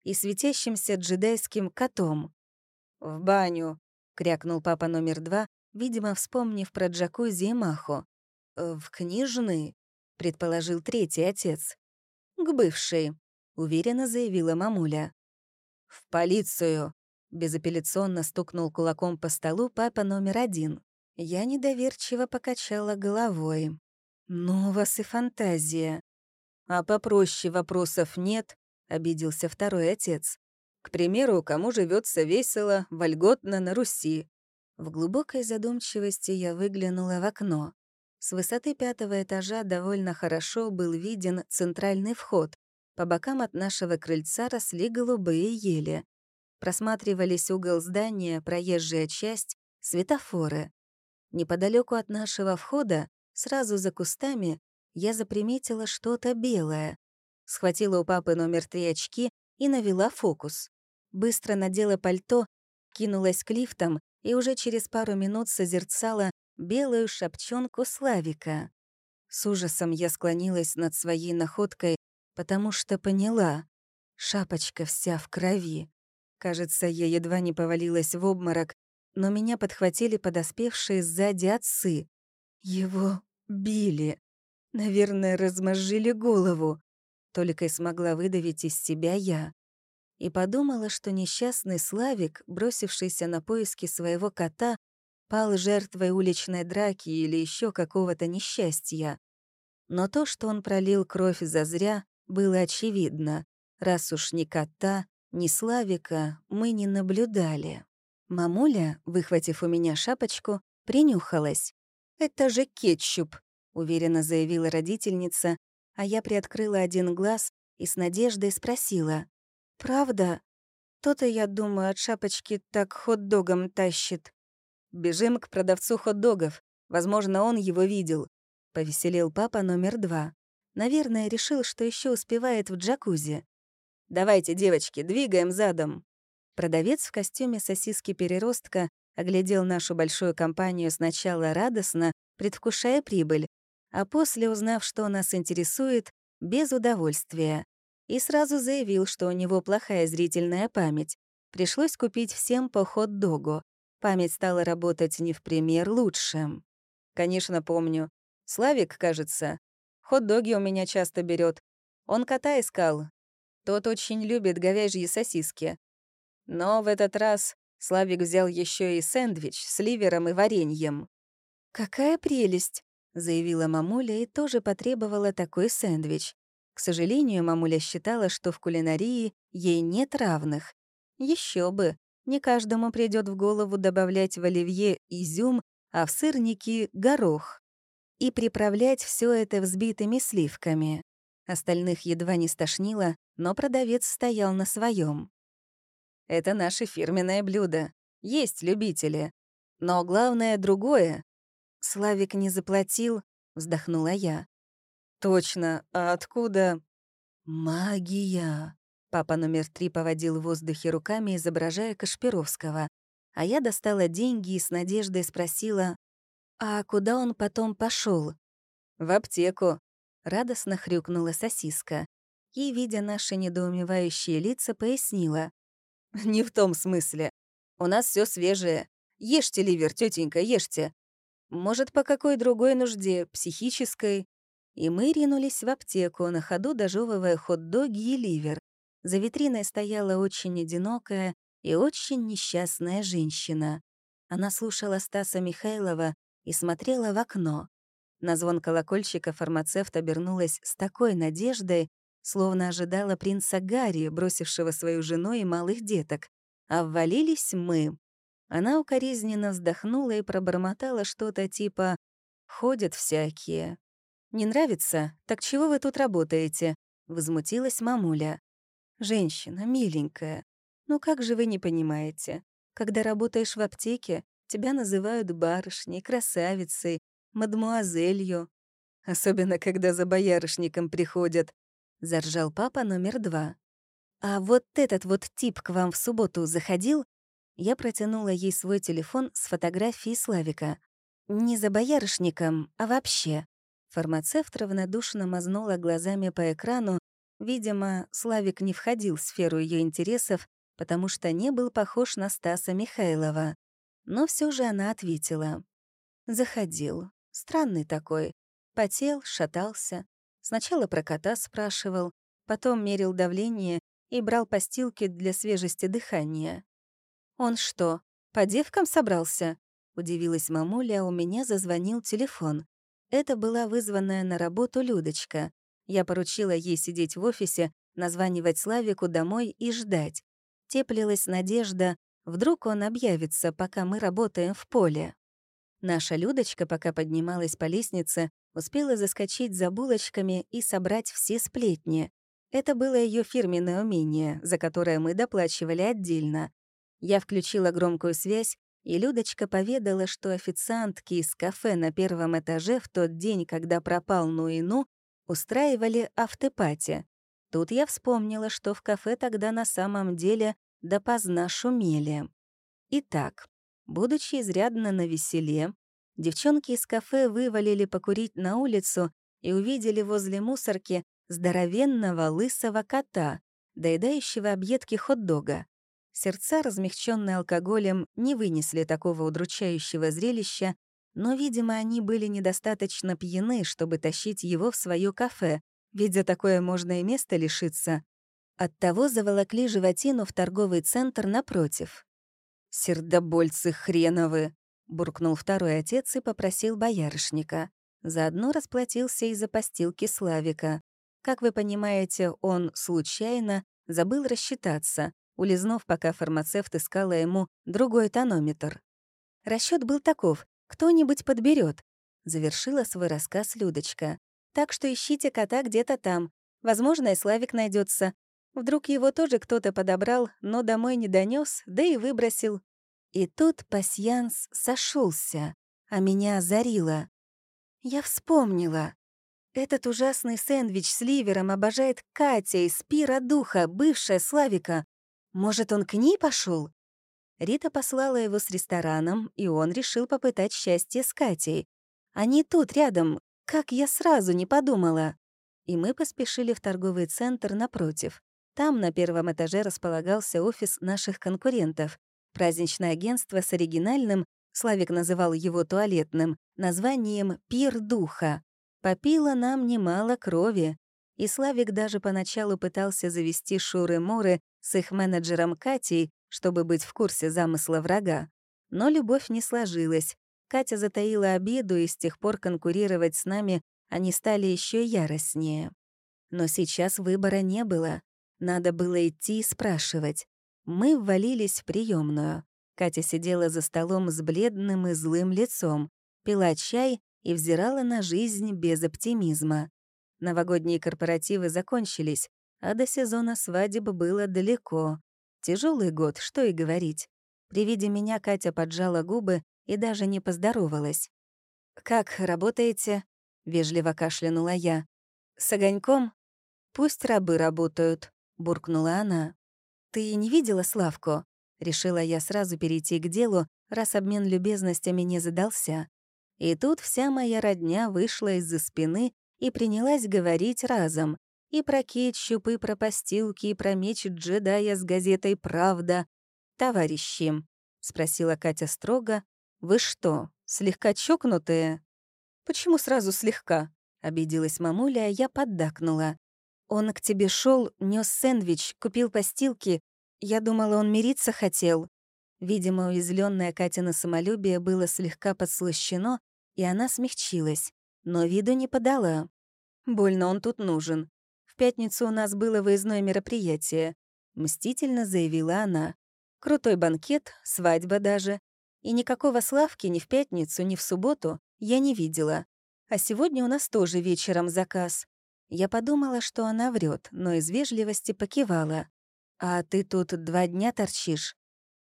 и светящимся джедайским котом. «В баню», — крякнул папа номер два, видимо, вспомнив про джакузи и маху. «Э, «В книжный», — предположил третий отец. «К бывшей», — уверенно заявила мамуля. «В полицию», — безапелляционно стукнул кулаком по столу папа номер один. Я недоверчиво покачала головой. «Ну, у вас и фантазия». «А попроще вопросов нет», — обиделся второй отец. «К примеру, кому живется весело, вольготно на Руси». В глубокой задумчивости я выглянула в окно. С высоты пятого этажа довольно хорошо был виден центральный вход. По бокам от нашего крыльца росли голубые ели. Просматривались угол здания, проезжая часть, светофоры. Неподалеку от нашего входа, сразу за кустами, я заприметила что-то белое. Схватила у папы номер три очки и навела фокус. Быстро надела пальто, кинулась к лифтам и уже через пару минут созерцала белую шапчонку Славика. С ужасом я склонилась над своей находкой, потому что поняла — шапочка вся в крови. Кажется, я едва не повалилась в обморок, но меня подхватили подоспевшие сзади отцы. Его били. Наверное, размозжили голову. Только и смогла выдавить из себя я. И подумала, что несчастный Славик, бросившийся на поиски своего кота, пал жертвой уличной драки или еще какого-то несчастья. Но то, что он пролил кровь зазря, было очевидно, раз уж ни кота, ни Славика мы не наблюдали. Мамуля, выхватив у меня шапочку, принюхалась. «Это же кетчуп», — уверенно заявила родительница, а я приоткрыла один глаз и с надеждой спросила. «Правда? То-то, я думаю, от шапочки так хот-догом тащит». «Бежим к продавцу хот-догов. Возможно, он его видел», — повеселил папа номер два. Наверное, решил, что еще успевает в джакузи. «Давайте, девочки, двигаем задом». Продавец в костюме сосиски-переростка оглядел нашу большую компанию сначала радостно, предвкушая прибыль, а после, узнав, что нас интересует, без удовольствия. И сразу заявил, что у него плохая зрительная память. Пришлось купить всем по хот-догу. Память стала работать не в пример лучше. Конечно, помню. Славик, кажется. Хот-доги у меня часто берет. Он кота искал. Тот очень любит говяжьи сосиски. Но в этот раз Славик взял еще и сэндвич с ливером и вареньем. «Какая прелесть!» — заявила мамуля и тоже потребовала такой сэндвич. К сожалению, мамуля считала, что в кулинарии ей нет равных. Еще бы, не каждому придет в голову добавлять в оливье изюм, а в сырники — горох. И приправлять все это взбитыми сливками. Остальных едва не стошнило, но продавец стоял на своем. Это наше фирменное блюдо. Есть любители. Но главное другое. Славик не заплатил, вздохнула я. Точно. А откуда? Магия. Папа номер три поводил в воздухе руками, изображая Кашпировского. А я достала деньги и с надеждой спросила, «А куда он потом пошел? «В аптеку», — радостно хрюкнула сосиска. И, видя наши недоумевающие лица, пояснила. Не в том смысле. У нас все свежее. Ешьте ливер, тетенька, ешьте. Может, по какой другой нужде, психической? И мы ринулись в аптеку, на ходу дожевывая хот-доги и ливер. За витриной стояла очень одинокая и очень несчастная женщина. Она слушала Стаса Михайлова и смотрела в окно. На звон колокольчика фармацевт обернулась с такой надеждой, словно ожидала принца Гарри, бросившего свою жену и малых деток. А ввалились мы. Она укоризненно вздохнула и пробормотала что-то типа «Ходят всякие». «Не нравится? Так чего вы тут работаете?» — возмутилась мамуля. «Женщина, миленькая, ну как же вы не понимаете? Когда работаешь в аптеке, тебя называют барышней, красавицей, мадмуазелью. Особенно, когда за боярышником приходят. — заржал папа номер два. «А вот этот вот тип к вам в субботу заходил?» Я протянула ей свой телефон с фотографией Славика. «Не за боярышником, а вообще». Фармацевт равнодушно мазнула глазами по экрану. Видимо, Славик не входил в сферу ее интересов, потому что не был похож на Стаса Михайлова. Но все же она ответила. Заходил. Странный такой. Потел, шатался. Сначала про кота спрашивал, потом мерил давление и брал постилки для свежести дыхания. «Он что, по девкам собрался?» — удивилась мамуля, а у меня зазвонил телефон. Это была вызванная на работу Людочка. Я поручила ей сидеть в офисе, названивать Славику домой и ждать. Теплилась надежда, вдруг он объявится, пока мы работаем в поле. Наша Людочка, пока поднималась по лестнице, успела заскочить за булочками и собрать все сплетни. Это было ее фирменное умение, за которое мы доплачивали отдельно. Я включила громкую связь, и Людочка поведала, что официантки из кафе на первом этаже в тот день, когда пропал Нуину, устраивали автопати. Тут я вспомнила, что в кафе тогда на самом деле допоздна шумели. Итак, будучи изрядно на веселе, девчонки из кафе вывалили покурить на улицу и увидели возле мусорки здоровенного лысого кота, доедающего объедки хот-дога. Сердца, размягченные алкоголем, не вынесли такого удручающего зрелища, но, видимо, они были недостаточно пьяны, чтобы тащить его в свое кафе, ведь за такое можно и место лишиться. Оттого заволокли животину в торговый центр напротив. «Сердобольцы хреновы!» — буркнул второй отец и попросил боярышника. Заодно расплатился и за постилки Славика. Как вы понимаете, он случайно забыл рассчитаться, улизнув, пока фармацевт искала ему другой тонометр. Расчет был таков — кто-нибудь подберет. завершила свой рассказ Людочка. «Так что ищите кота где-то там. Возможно, и Славик найдется. Вдруг его тоже кто-то подобрал, но домой не донес, да и выбросил». И тут пасьянс сошелся, а меня озарило. Я вспомнила. Этот ужасный сэндвич с ливером обожает Катя из пира духа, бывшая Славика. Может, он к ней пошел? Рита послала его с рестораном, и он решил попытать счастье с Катей. Они тут, рядом. Как я сразу не подумала. И мы поспешили в торговый центр напротив. Там на первом этаже располагался офис наших конкурентов. Праздничное агентство с оригинальным, Славик называл его туалетным, названием «Пир духа». Попило нам немало крови, и Славик даже поначалу пытался завести шуры-муры с их менеджером Катей, чтобы быть в курсе замысла врага. Но любовь не сложилась. Катя затаила обиду, и с тех пор конкурировать с нами они стали еще яростнее. Но сейчас выбора не было. Надо было идти и спрашивать. Мы ввалились в приемную. Катя сидела за столом с бледным и злым лицом, пила чай и взирала на жизнь без оптимизма. Новогодние корпоративы закончились, а до сезона свадеб было далеко. Тяжелый год, что и говорить. При виде меня Катя поджала губы и даже не поздоровалась. «Как работаете?» — вежливо кашлянула я. «С огоньком?» «Пусть рабы работают», — буркнула она. «Ты не видела Славку?» Решила я сразу перейти к делу, раз обмен любезностями не задался. И тут вся моя родня вышла из-за спины и принялась говорить разом. И про кетчуп, про постилки, и про меч джедая с газетой «Правда». «Товарищи», — спросила Катя строго, — «вы что, слегка чокнутые?» «Почему сразу слегка?» — обиделась мамуля, а я поддакнула. «Он к тебе шел, нес сэндвич, купил постилки. Я думала, он мириться хотел». Видимо, уязвленное Катина самолюбие было слегка подслащено, и она смягчилась, но виду не подала. «Больно он тут нужен. Пятницу у нас было выездное мероприятие», — мстительно заявила она. «Крутой банкет, свадьба даже. И никакого Славки ни в пятницу, ни в субботу я не видела. А сегодня у нас тоже вечером заказ». Я подумала, что она врет, но из вежливости покивала. «А ты тут два дня торчишь?»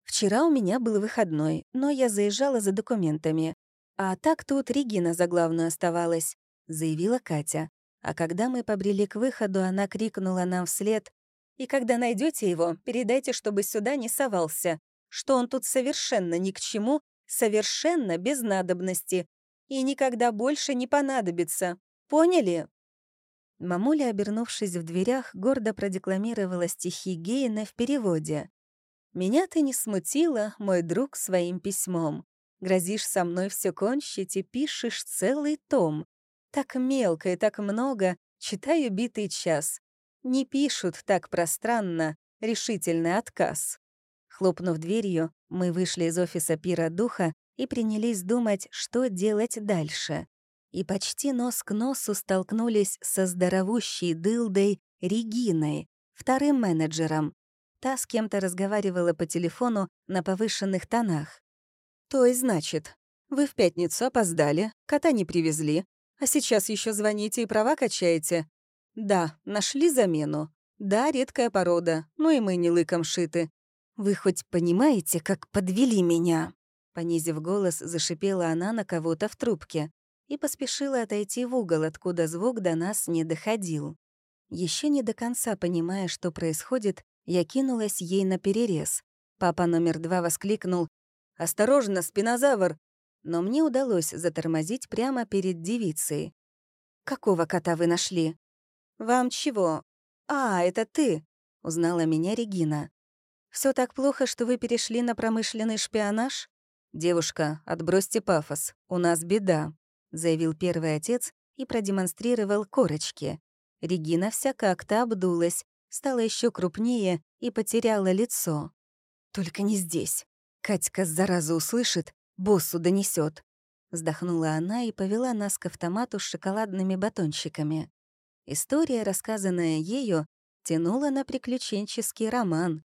«Вчера у меня был выходной, но я заезжала за документами. «А так тут Регина за главную оставалась», — заявила Катя. А когда мы побрели к выходу, она крикнула нам вслед. «И когда найдете его, передайте, чтобы сюда не совался, что он тут совершенно ни к чему, совершенно без надобности, и никогда больше не понадобится. Поняли?» Мамуля, обернувшись в дверях, гордо продекламировала стихи Гейна в переводе. Меня ты не смутила, мой друг, своим письмом. Грозишь со мной все кончить и пишешь целый том. Так мелко и так много, читаю битый час. Не пишут так пространно, решительный отказ. Хлопнув дверью, мы вышли из офиса пира духа и принялись думать, что делать дальше. И почти нос к носу столкнулись со здоровущей дылдой Региной, вторым менеджером. Та с кем-то разговаривала по телефону на повышенных тонах. «То есть, значит, вы в пятницу опоздали, кота не привезли, а сейчас еще звоните и права качаете? Да, нашли замену. Да, редкая порода, ну и мы не лыком шиты. Вы хоть понимаете, как подвели меня?» Понизив голос, зашипела она на кого-то в трубке и поспешила отойти в угол, откуда звук до нас не доходил. Еще не до конца понимая, что происходит, я кинулась ей на перерез. Папа номер два воскликнул «Осторожно, спинозавр!» Но мне удалось затормозить прямо перед девицей. «Какого кота вы нашли?» «Вам чего?» «А, это ты!» — узнала меня Регина. Все так плохо, что вы перешли на промышленный шпионаж?» «Девушка, отбросьте пафос, у нас беда», — заявил первый отец и продемонстрировал корочки. Регина вся как-то обдулась, стала еще крупнее и потеряла лицо. «Только не здесь. Катька зараза услышит, боссу донесет. Вздохнула она и повела нас к автомату с шоколадными батончиками. История, рассказанная ею, тянула на приключенческий роман.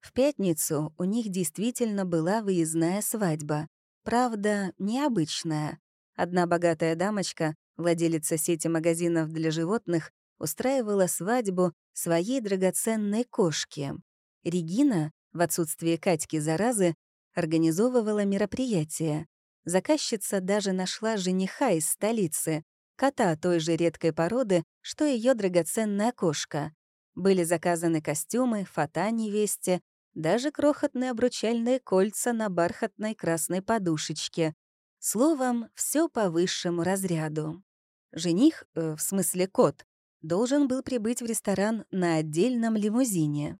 В пятницу у них действительно была выездная свадьба. Правда, необычная. Одна богатая дамочка, владелица сети магазинов для животных, устраивала свадьбу своей драгоценной кошки. Регина, в отсутствие Катьки заразы, организовывала мероприятие. Заказчица даже нашла жениха из столицы, кота той же редкой породы, что ее драгоценная кошка. Были заказаны костюмы, фата невесте, даже крохотные обручальные кольца на бархатной красной подушечке. Словом, все по высшему разряду. Жених, э, в смысле кот, должен был прибыть в ресторан на отдельном лимузине.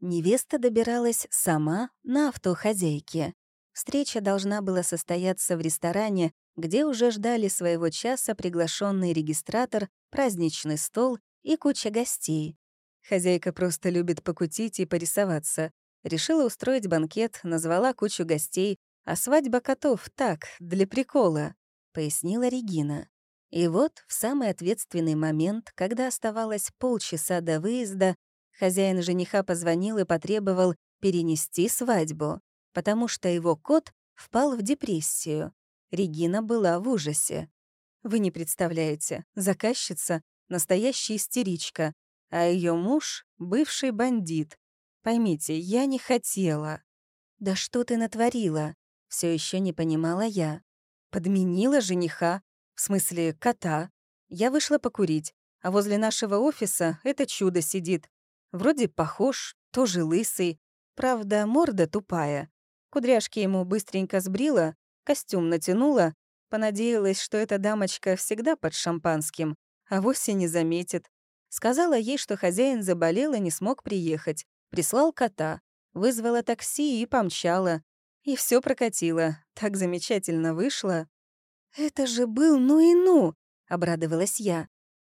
Невеста добиралась сама на автохозяйке. Встреча должна была состояться в ресторане, где уже ждали своего часа приглашенный регистратор, праздничный стол и куча гостей. Хозяйка просто любит покутить и порисоваться. Решила устроить банкет, назвала кучу гостей, а свадьба котов так, для прикола, пояснила Регина. И вот в самый ответственный момент, когда оставалось полчаса до выезда, хозяин жениха позвонил и потребовал перенести свадьбу, потому что его кот впал в депрессию. Регина была в ужасе. Вы не представляете, заказчица — настоящая истеричка, а ее муж — бывший бандит. Поймите, я не хотела. Да что ты натворила? Все еще не понимала я. Подменила жениха, в смысле, кота. Я вышла покурить, а возле нашего офиса это чудо сидит. Вроде похож, тоже лысый. Правда, морда тупая. Кудряшки ему быстренько сбрила, костюм натянула, понадеялась, что эта дамочка всегда под шампанским, а вовсе не заметит. Сказала ей, что хозяин заболел и не смог приехать. Прислал кота, вызвала такси и помчала. И все прокатило. Так замечательно вышло. «Это же был ну и ну!» — обрадовалась я.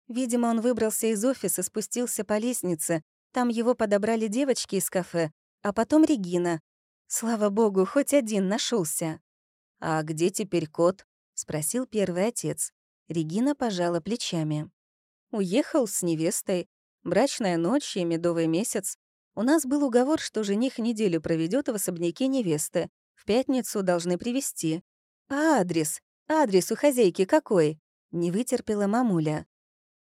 Видимо, он выбрался из офиса, спустился по лестнице. Там его подобрали девочки из кафе, а потом Регина. Слава богу, хоть один нашелся. «А где теперь кот?» — спросил первый отец. Регина пожала плечами. Уехал с невестой. Брачная ночь и медовый месяц. У нас был уговор, что жених неделю проведет в особняке невесты. В пятницу должны привезти. А адрес? Адрес у хозяйки какой?» Не вытерпела мамуля.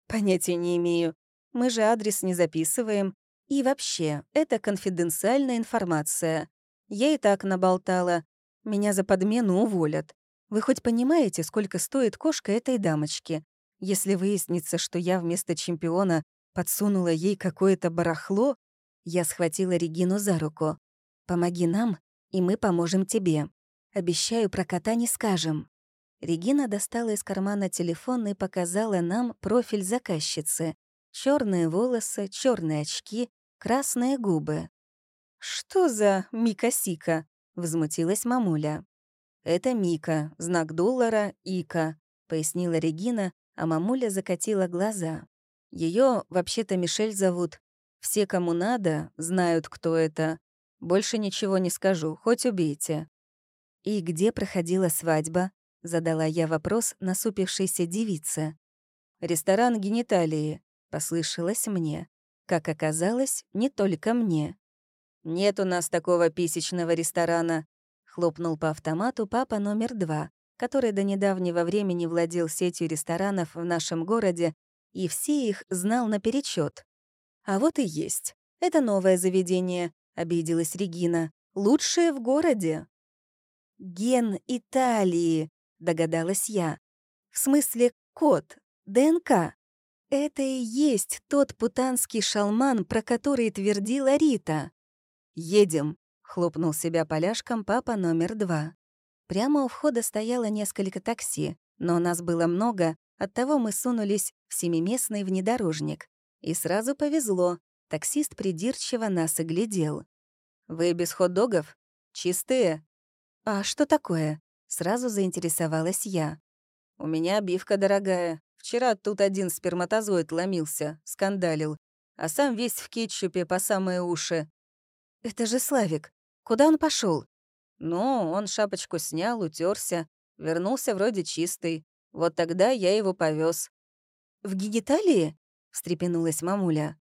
«Понятия не имею. Мы же адрес не записываем. И вообще, это конфиденциальная информация. Я и так наболтала. Меня за подмену уволят. Вы хоть понимаете, сколько стоит кошка этой дамочки? Если выяснится, что я вместо чемпиона подсунула ей какое-то барахло, я схватила Регину за руку. «Помоги нам, и мы поможем тебе. Обещаю, про кота не скажем». Регина достала из кармана телефон и показала нам профиль заказчицы. Черные волосы, черные очки, красные губы. «Что за Мика-Сика?» — возмутилась мамуля. «Это Мика, знак доллара, Ика», — пояснила Регина, а мамуля закатила глаза. Ее вообще-то Мишель зовут. Все, кому надо, знают, кто это. Больше ничего не скажу, хоть убейте». «И где проходила свадьба?» — задала я вопрос насупившейся девице. «Ресторан гениталии», — послышалось мне. Как оказалось, не только мне. «Нет у нас такого писечного ресторана», — хлопнул по автомату папа номер два, который до недавнего времени владел сетью ресторанов в нашем городе и все их знал наперечет. «А вот и есть. Это новое заведение», — обиделась Регина. «Лучшее в городе». «Ген Италии», — догадалась я. «В смысле код, ДНК. Это и есть тот путанский шалман, про который твердила Рита. «Едем», — хлопнул себя поляшком папа номер два. Прямо у входа стояло несколько такси, но нас было много, оттого мы сунулись в семиместный внедорожник. И сразу повезло, таксист придирчиво нас и глядел. «Вы без хот-догов? Чистые?» «А что такое?» — сразу заинтересовалась я. «У меня обивка дорогая. Вчера тут один сперматозоид ломился, скандалил, а сам весь в кетчупе по самые уши. «Это же Славик. Куда он пошел? «Ну, он шапочку снял, утерся, вернулся вроде чистый. Вот тогда я его повез. «В гигиталии?» — встрепенулась мамуля.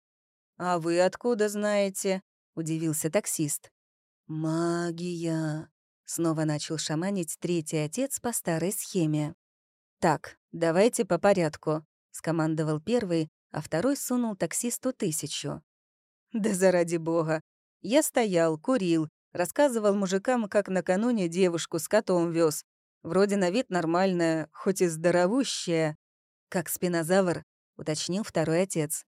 «А вы откуда знаете?» — удивился таксист. «Магия!» — снова начал шаманить третий отец по старой схеме. «Так, давайте по порядку», — скомандовал первый, а второй сунул таксисту тысячу. «Да заради бога! Я стоял, курил, рассказывал мужикам, как накануне девушку с котом вез. Вроде на вид нормальная, хоть и здоровущая. Как спинозавр, уточнил второй отец.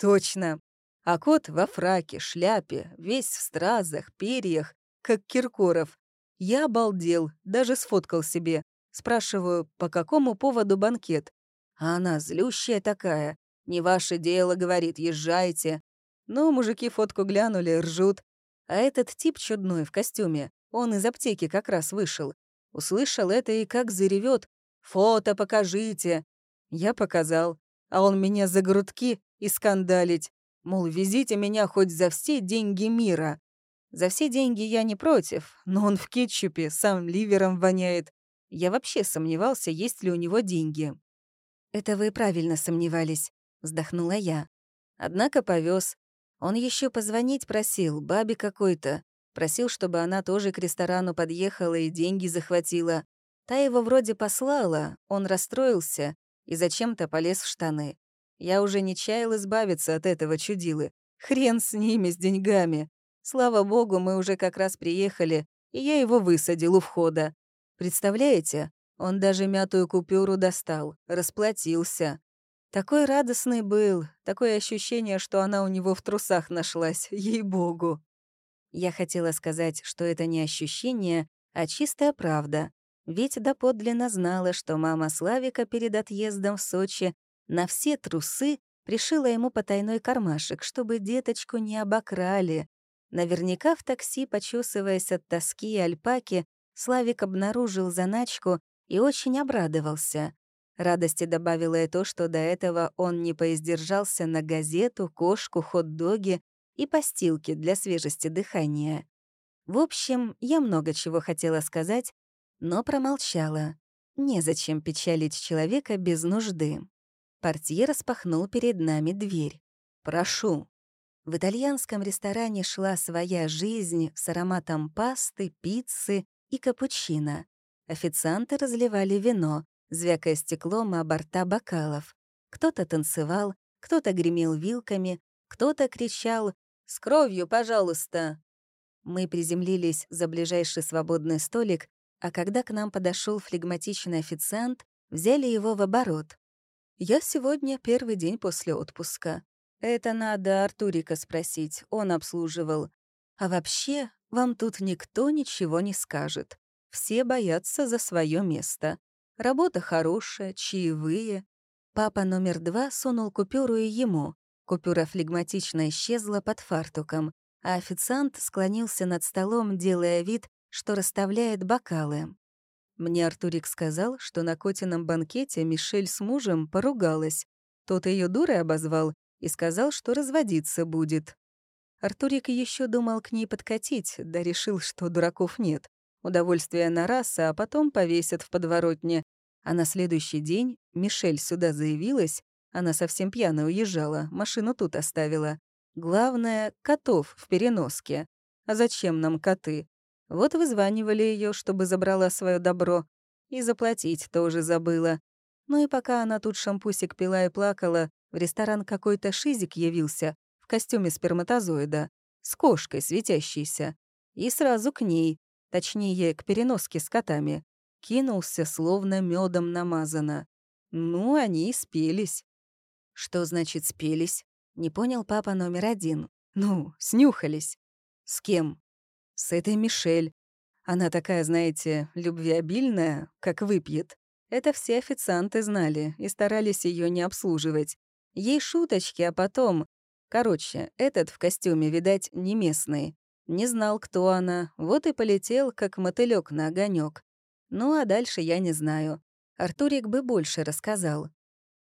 Точно. А кот во фраке, шляпе, весь в стразах, перьях, как Киркоров. Я обалдел, даже сфоткал себе. Спрашиваю, по какому поводу банкет? А она злющая такая. «Не ваше дело», — говорит, — «езжайте». Ну, мужики фотку глянули, ржут. А этот тип чудной в костюме, он из аптеки как раз вышел. Услышал это и как заревет «Фото покажите!» Я показал, а он меня за грудки и скандалить. Мол, везите меня хоть за все деньги мира. За все деньги я не против, но он в кетчупе, сам ливером воняет. Я вообще сомневался, есть ли у него деньги. «Это вы правильно сомневались», — вздохнула я. Однако повез. Он еще позвонить просил, бабе какой-то. Просил, чтобы она тоже к ресторану подъехала и деньги захватила. Та его вроде послала, он расстроился и зачем-то полез в штаны. Я уже не чаял избавиться от этого чудилы. Хрен с ними, с деньгами. Слава богу, мы уже как раз приехали, и я его высадил у входа. Представляете, он даже мятую купюру достал, расплатился. Такой радостный был, такое ощущение, что она у него в трусах нашлась, ей-богу. Я хотела сказать, что это не ощущение, а чистая правда. Ведь доподлинно знала, что мама Славика перед отъездом в Сочи на все трусы пришила ему потайной кармашек, чтобы деточку не обокрали. Наверняка в такси, почесываясь от тоски и альпаки, Славик обнаружил заначку и очень обрадовался. Радости добавило и то, что до этого он не поиздержался на газету, кошку, хот-доги и постилки для свежести дыхания. В общем, я много чего хотела сказать, но промолчала. Незачем печалить человека без нужды. Портье распахнул перед нами дверь. «Прошу». В итальянском ресторане шла своя жизнь с ароматом пасты, пиццы и капучино. Официанты разливали вино, звякая стеклом о борта бокалов. Кто-то танцевал, кто-то гремел вилками, кто-то кричал «С кровью, пожалуйста!». Мы приземлились за ближайший свободный столик, а когда к нам подошел флегматичный официант, взяли его в оборот. «Я сегодня первый день после отпуска. Это надо Артурика спросить, он обслуживал. А вообще, вам тут никто ничего не скажет. Все боятся за свое место. Работа хорошая, чаевые. Папа номер два сунул купюру и ему. Купюра флегматично исчезла под фартуком. а официант склонился над столом, делая вид, что расставляет бокалы. Мне Артурик сказал, что на Котином банкете Мишель с мужем поругалась. Тот ее дурой обозвал и сказал, что разводиться будет. Артурик еще думал к ней подкатить, да решил, что дураков нет. Удовольствие на раз, а потом повесят в подворотне. А на следующий день Мишель сюда заявилась, она совсем пьяно уезжала, машину тут оставила. Главное — котов в переноске. А зачем нам коты? Вот вызванивали ее, чтобы забрала свое добро. И заплатить тоже забыла. Ну и пока она тут шампусик пила и плакала, в ресторан какой-то шизик явился в костюме сперматозоида, с кошкой светящейся. И сразу к ней, точнее, к переноске с котами. Кинулся, словно медом намазано. Ну, они и спелись. Что значит спелись? Не понял папа номер один. Ну, снюхались. С кем? С этой Мишель. Она такая, знаете, любвеобильная, как выпьет. Это все официанты знали и старались ее не обслуживать. Ей шуточки, а потом... Короче, этот в костюме, видать, не местный. Не знал, кто она, вот и полетел, как мотылёк на огонек. Ну а дальше я не знаю. Артурик бы больше рассказал.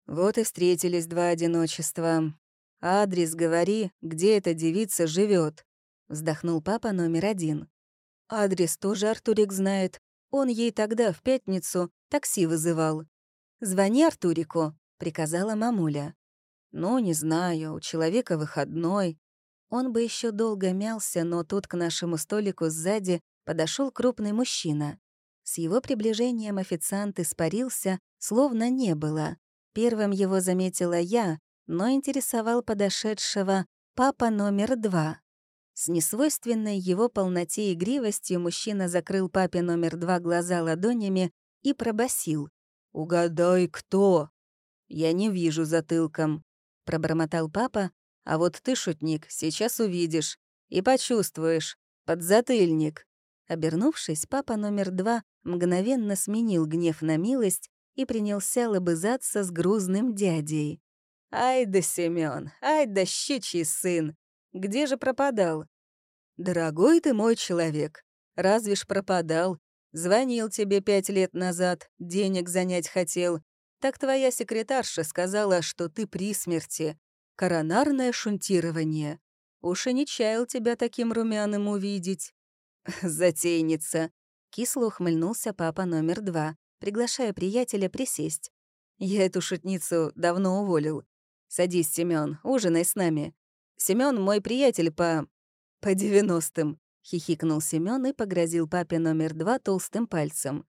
Вот и встретились два одиночества. «Адрес говори, где эта девица живет, вздохнул папа номер один. Адрес тоже Артурик знает. Он ей тогда, в пятницу, такси вызывал. «Звони Артурику», — приказала мамуля. «Ну, не знаю, у человека выходной». Он бы еще долго мялся, но тут к нашему столику сзади подошел крупный мужчина. С его приближением официант испарился, словно не было. Первым его заметила я, но интересовал подошедшего папа номер два. С несвойственной его полноте и игривостью мужчина закрыл папе номер два глаза ладонями и пробасил. «Угадай, кто?» «Я не вижу затылком», — пробормотал папа, «а вот ты, шутник, сейчас увидишь и почувствуешь. Подзатыльник». Обернувшись, папа номер два мгновенно сменил гнев на милость и принялся лобызаться с грузным дядей. «Ай да Семён, ай да щичий сын! Где же пропадал?» «Дорогой ты мой человек, разве ж пропадал? Звонил тебе пять лет назад, денег занять хотел. Так твоя секретарша сказала, что ты при смерти. Коронарное шунтирование. Уж и не чаял тебя таким румяным увидеть». «Затейница», — кисло ухмыльнулся папа номер два, приглашая приятеля присесть. «Я эту шутницу давно уволил. «Садись, Семён, ужинай с нами. Семён мой приятель по... по девяностым», — хихикнул Семён и погрозил папе номер два толстым пальцем.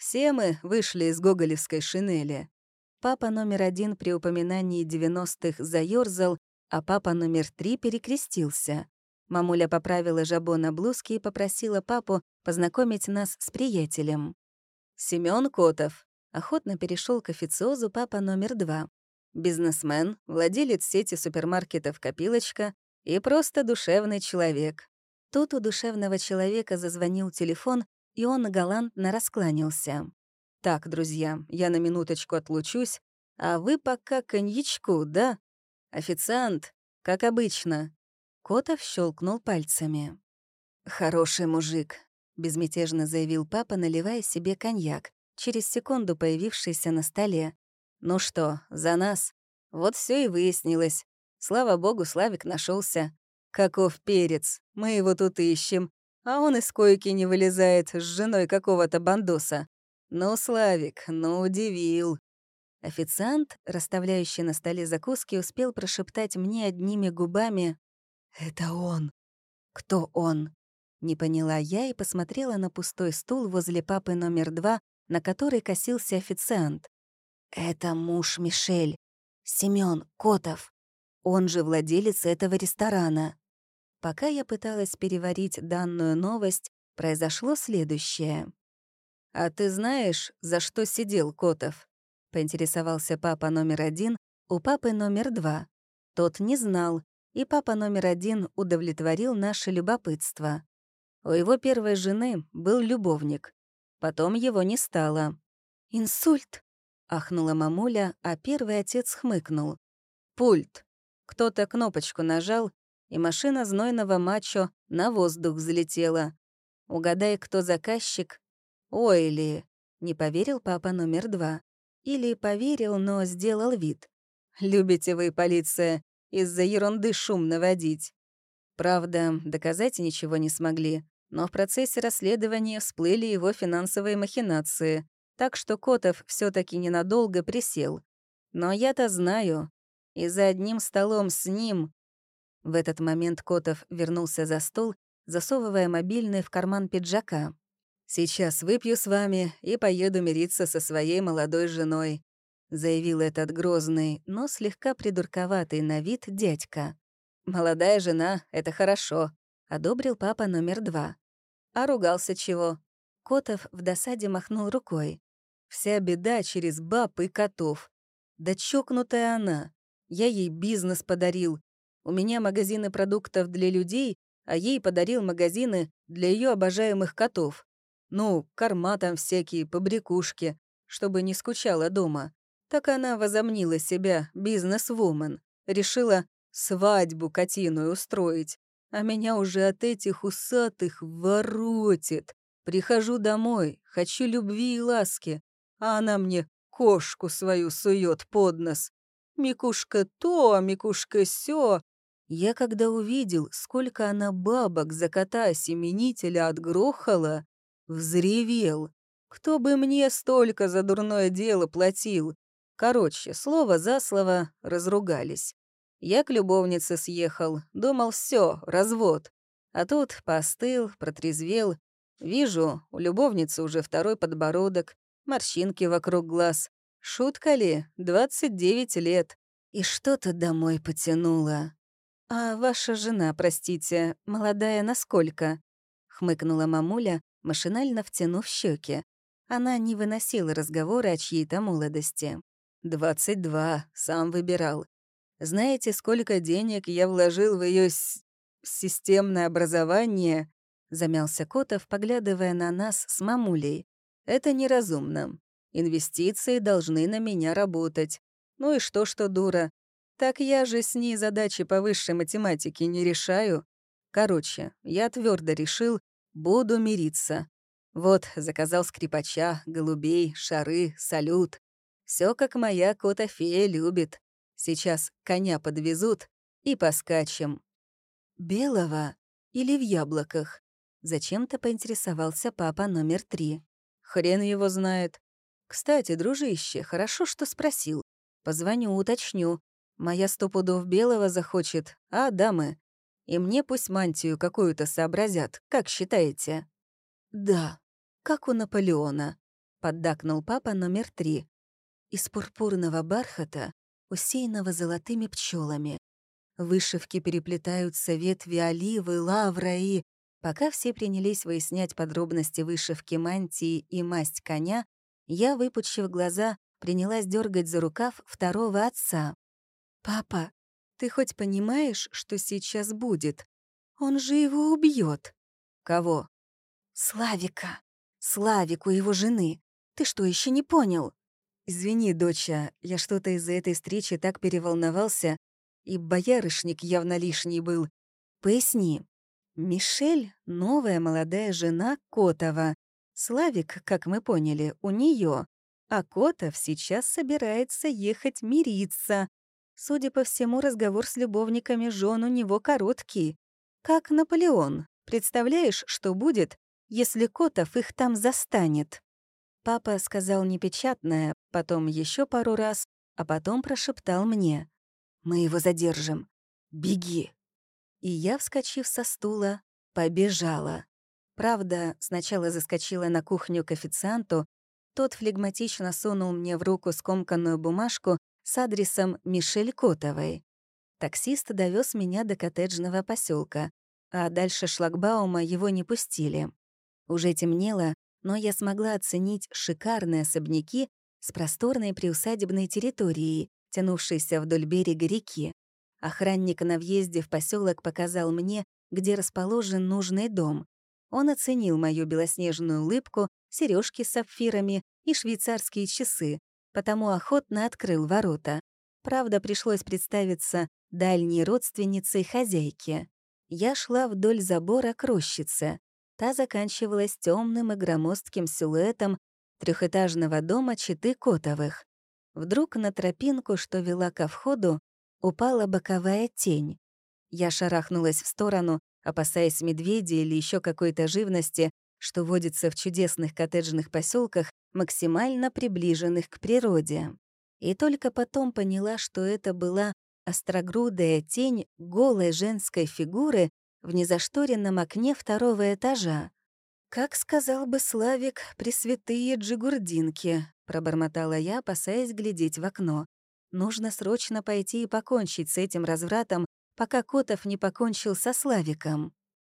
«Все мы вышли из гоголевской шинели». Папа номер один при упоминании девяностых заёрзал, а папа номер три перекрестился. Мамуля поправила жабо на блузке и попросила папу познакомить нас с приятелем. Семён Котов охотно перешел к официозу папа номер два. Бизнесмен, владелец сети супермаркетов «Копилочка» и просто душевный человек. Тут у душевного человека зазвонил телефон, и он галантно раскланялся. «Так, друзья, я на минуточку отлучусь, а вы пока коньячку, да? Официант, как обычно». Котов щелкнул пальцами. «Хороший мужик», — безмятежно заявил папа, наливая себе коньяк, через секунду появившийся на столе. Ну что, за нас? Вот все и выяснилось. Слава богу, Славик нашелся. Каков перец, мы его тут ищем. А он из койки не вылезает с женой какого-то бандоса. Ну, Славик, ну удивил. Официант, расставляющий на столе закуски, успел прошептать мне одними губами «Это он». «Кто он?» Не поняла я и посмотрела на пустой стул возле папы номер два, на который косился официант. Это муж Мишель, Семён Котов. Он же владелец этого ресторана. Пока я пыталась переварить данную новость, произошло следующее. «А ты знаешь, за что сидел Котов?» — поинтересовался папа номер один у папы номер два. Тот не знал, и папа номер один удовлетворил наше любопытство. У его первой жены был любовник. Потом его не стало. «Инсульт!» Ахнула мамуля, а первый отец хмыкнул. «Пульт. Кто-то кнопочку нажал, и машина знойного мачо на воздух взлетела. Угадай, кто заказчик? Ойли. Не поверил папа номер два. Или поверил, но сделал вид. Любите вы, полиция, из-за ерунды шум наводить. Правда, доказать ничего не смогли, но в процессе расследования всплыли его финансовые махинации, так что Котов все таки ненадолго присел. Но я-то знаю, и за одним столом с ним... В этот момент Котов вернулся за стол, засовывая мобильный в карман пиджака. «Сейчас выпью с вами и поеду мириться со своей молодой женой», заявил этот грозный, но слегка придурковатый на вид дядька. «Молодая жена — это хорошо», — одобрил папа номер два. А ругался чего? Котов в досаде махнул рукой. Вся беда через баб и котов. Да чокнутая она. Я ей бизнес подарил. У меня магазины продуктов для людей, а ей подарил магазины для ее обожаемых котов. Ну, корма там всякие, побрякушки, чтобы не скучала дома. Так она возомнила себя бизнес-вумен. Решила свадьбу котиную устроить а меня уже от этих усатых воротит. Прихожу домой, хочу любви и ласки, а она мне кошку свою сует под нос. Микушка то, Микушка сё. Я когда увидел, сколько она бабок за кота-семенителя отгрохала, взревел. Кто бы мне столько за дурное дело платил? Короче, слово за слово разругались. Я к любовнице съехал, думал, все, развод. А тут постыл, протрезвел. Вижу, у любовницы уже второй подбородок, морщинки вокруг глаз. Шутка ли? 29 лет. И что-то домой потянуло. «А ваша жена, простите, молодая насколько?» — хмыкнула мамуля, машинально втянув щеки. Она не выносила разговоры о чьей-то молодости. «Двадцать два, сам выбирал. Знаете, сколько денег я вложил в ее системное образование?» Замялся Котов, поглядывая на нас с мамулей. «Это неразумно. Инвестиции должны на меня работать. Ну и что, что дура? Так я же с ней задачи по высшей математике не решаю. Короче, я твердо решил, буду мириться. Вот, заказал скрипача, голубей, шары, салют. Все как моя кота-фея любит. Сейчас коня подвезут и поскачем. Белого или в яблоках? Зачем-то поинтересовался папа номер три. Хрен его знает. Кстати, дружище, хорошо, что спросил. Позвоню, уточню. Моя сто пудов белого захочет, а дамы? И мне пусть мантию какую-то сообразят, как считаете? Да, как у Наполеона, поддакнул папа номер три. Из пурпурного бархата усеянного золотыми пчелами. Вышивки переплетаются ветви оливы, лавра и... Пока все принялись выяснять подробности вышивки мантии и масть коня, я, выпучив глаза, принялась дергать за рукав второго отца. «Папа, ты хоть понимаешь, что сейчас будет? Он же его убьет. «Кого?» «Славика. Славику его жены. Ты что, еще не понял?» «Извини, доча, я что-то из-за этой встречи так переволновался, и боярышник явно лишний был. Поясни. Мишель — новая молодая жена Котова. Славик, как мы поняли, у нее, а Котов сейчас собирается ехать мириться. Судя по всему, разговор с любовниками жен у него короткий. Как Наполеон. Представляешь, что будет, если Котов их там застанет? Папа сказал непечатное, потом еще пару раз, а потом прошептал мне. «Мы его задержим. Беги!» И я, вскочив со стула, побежала. Правда, сначала заскочила на кухню к официанту, тот флегматично сунул мне в руку скомканную бумажку с адресом Мишель Котовой. Таксист довез меня до коттеджного поселка, а дальше шлагбаума его не пустили. Уже темнело, но я смогла оценить шикарные особняки с просторной приусадебной территорией, тянувшейся вдоль берега реки. Охранник на въезде в поселок показал мне, где расположен нужный дом. Он оценил мою белоснежную улыбку, сережки с сапфирами и швейцарские часы, потому охотно открыл ворота. Правда, пришлось представиться дальней родственницей хозяйки. Я шла вдоль забора к рощице. Та заканчивалась темным и громоздким силуэтом трехэтажного дома Читы Котовых. Вдруг на тропинку, что вела ко входу, упала боковая тень. Я шарахнулась в сторону, опасаясь медведя или еще какой-то живности, что водится в чудесных коттеджных поселках, максимально приближенных к природе. И только потом поняла, что это была острогрудая тень голой женской фигуры в незашторенном окне второго этажа. «Как сказал бы Славик, пресвятые джигурдинки», — пробормотала я, опасаясь глядеть в окно. «Нужно срочно пойти и покончить с этим развратом, пока Котов не покончил со Славиком».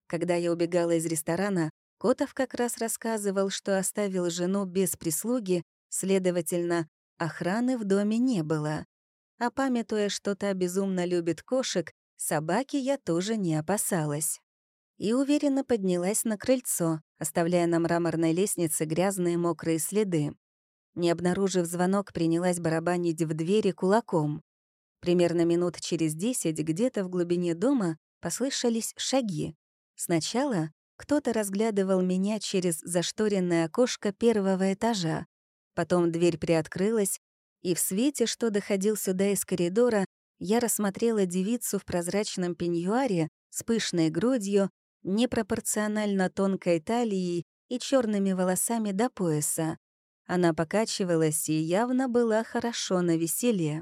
Когда я убегала из ресторана, Котов как раз рассказывал, что оставил жену без прислуги, следовательно, охраны в доме не было. А памятуя, что та безумно любит кошек, собаки я тоже не опасалась. И уверенно поднялась на крыльцо, оставляя на мраморной лестнице грязные мокрые следы. Не обнаружив звонок, принялась барабанить в двери кулаком. Примерно минут через десять где-то в глубине дома послышались шаги. Сначала кто-то разглядывал меня через зашторенное окошко первого этажа. Потом дверь приоткрылась, и в свете, что доходил сюда из коридора, я рассмотрела девицу в прозрачном пеньюаре с пышной грудью, непропорционально тонкой талией и черными волосами до пояса. Она покачивалась и явно была хорошо на веселье.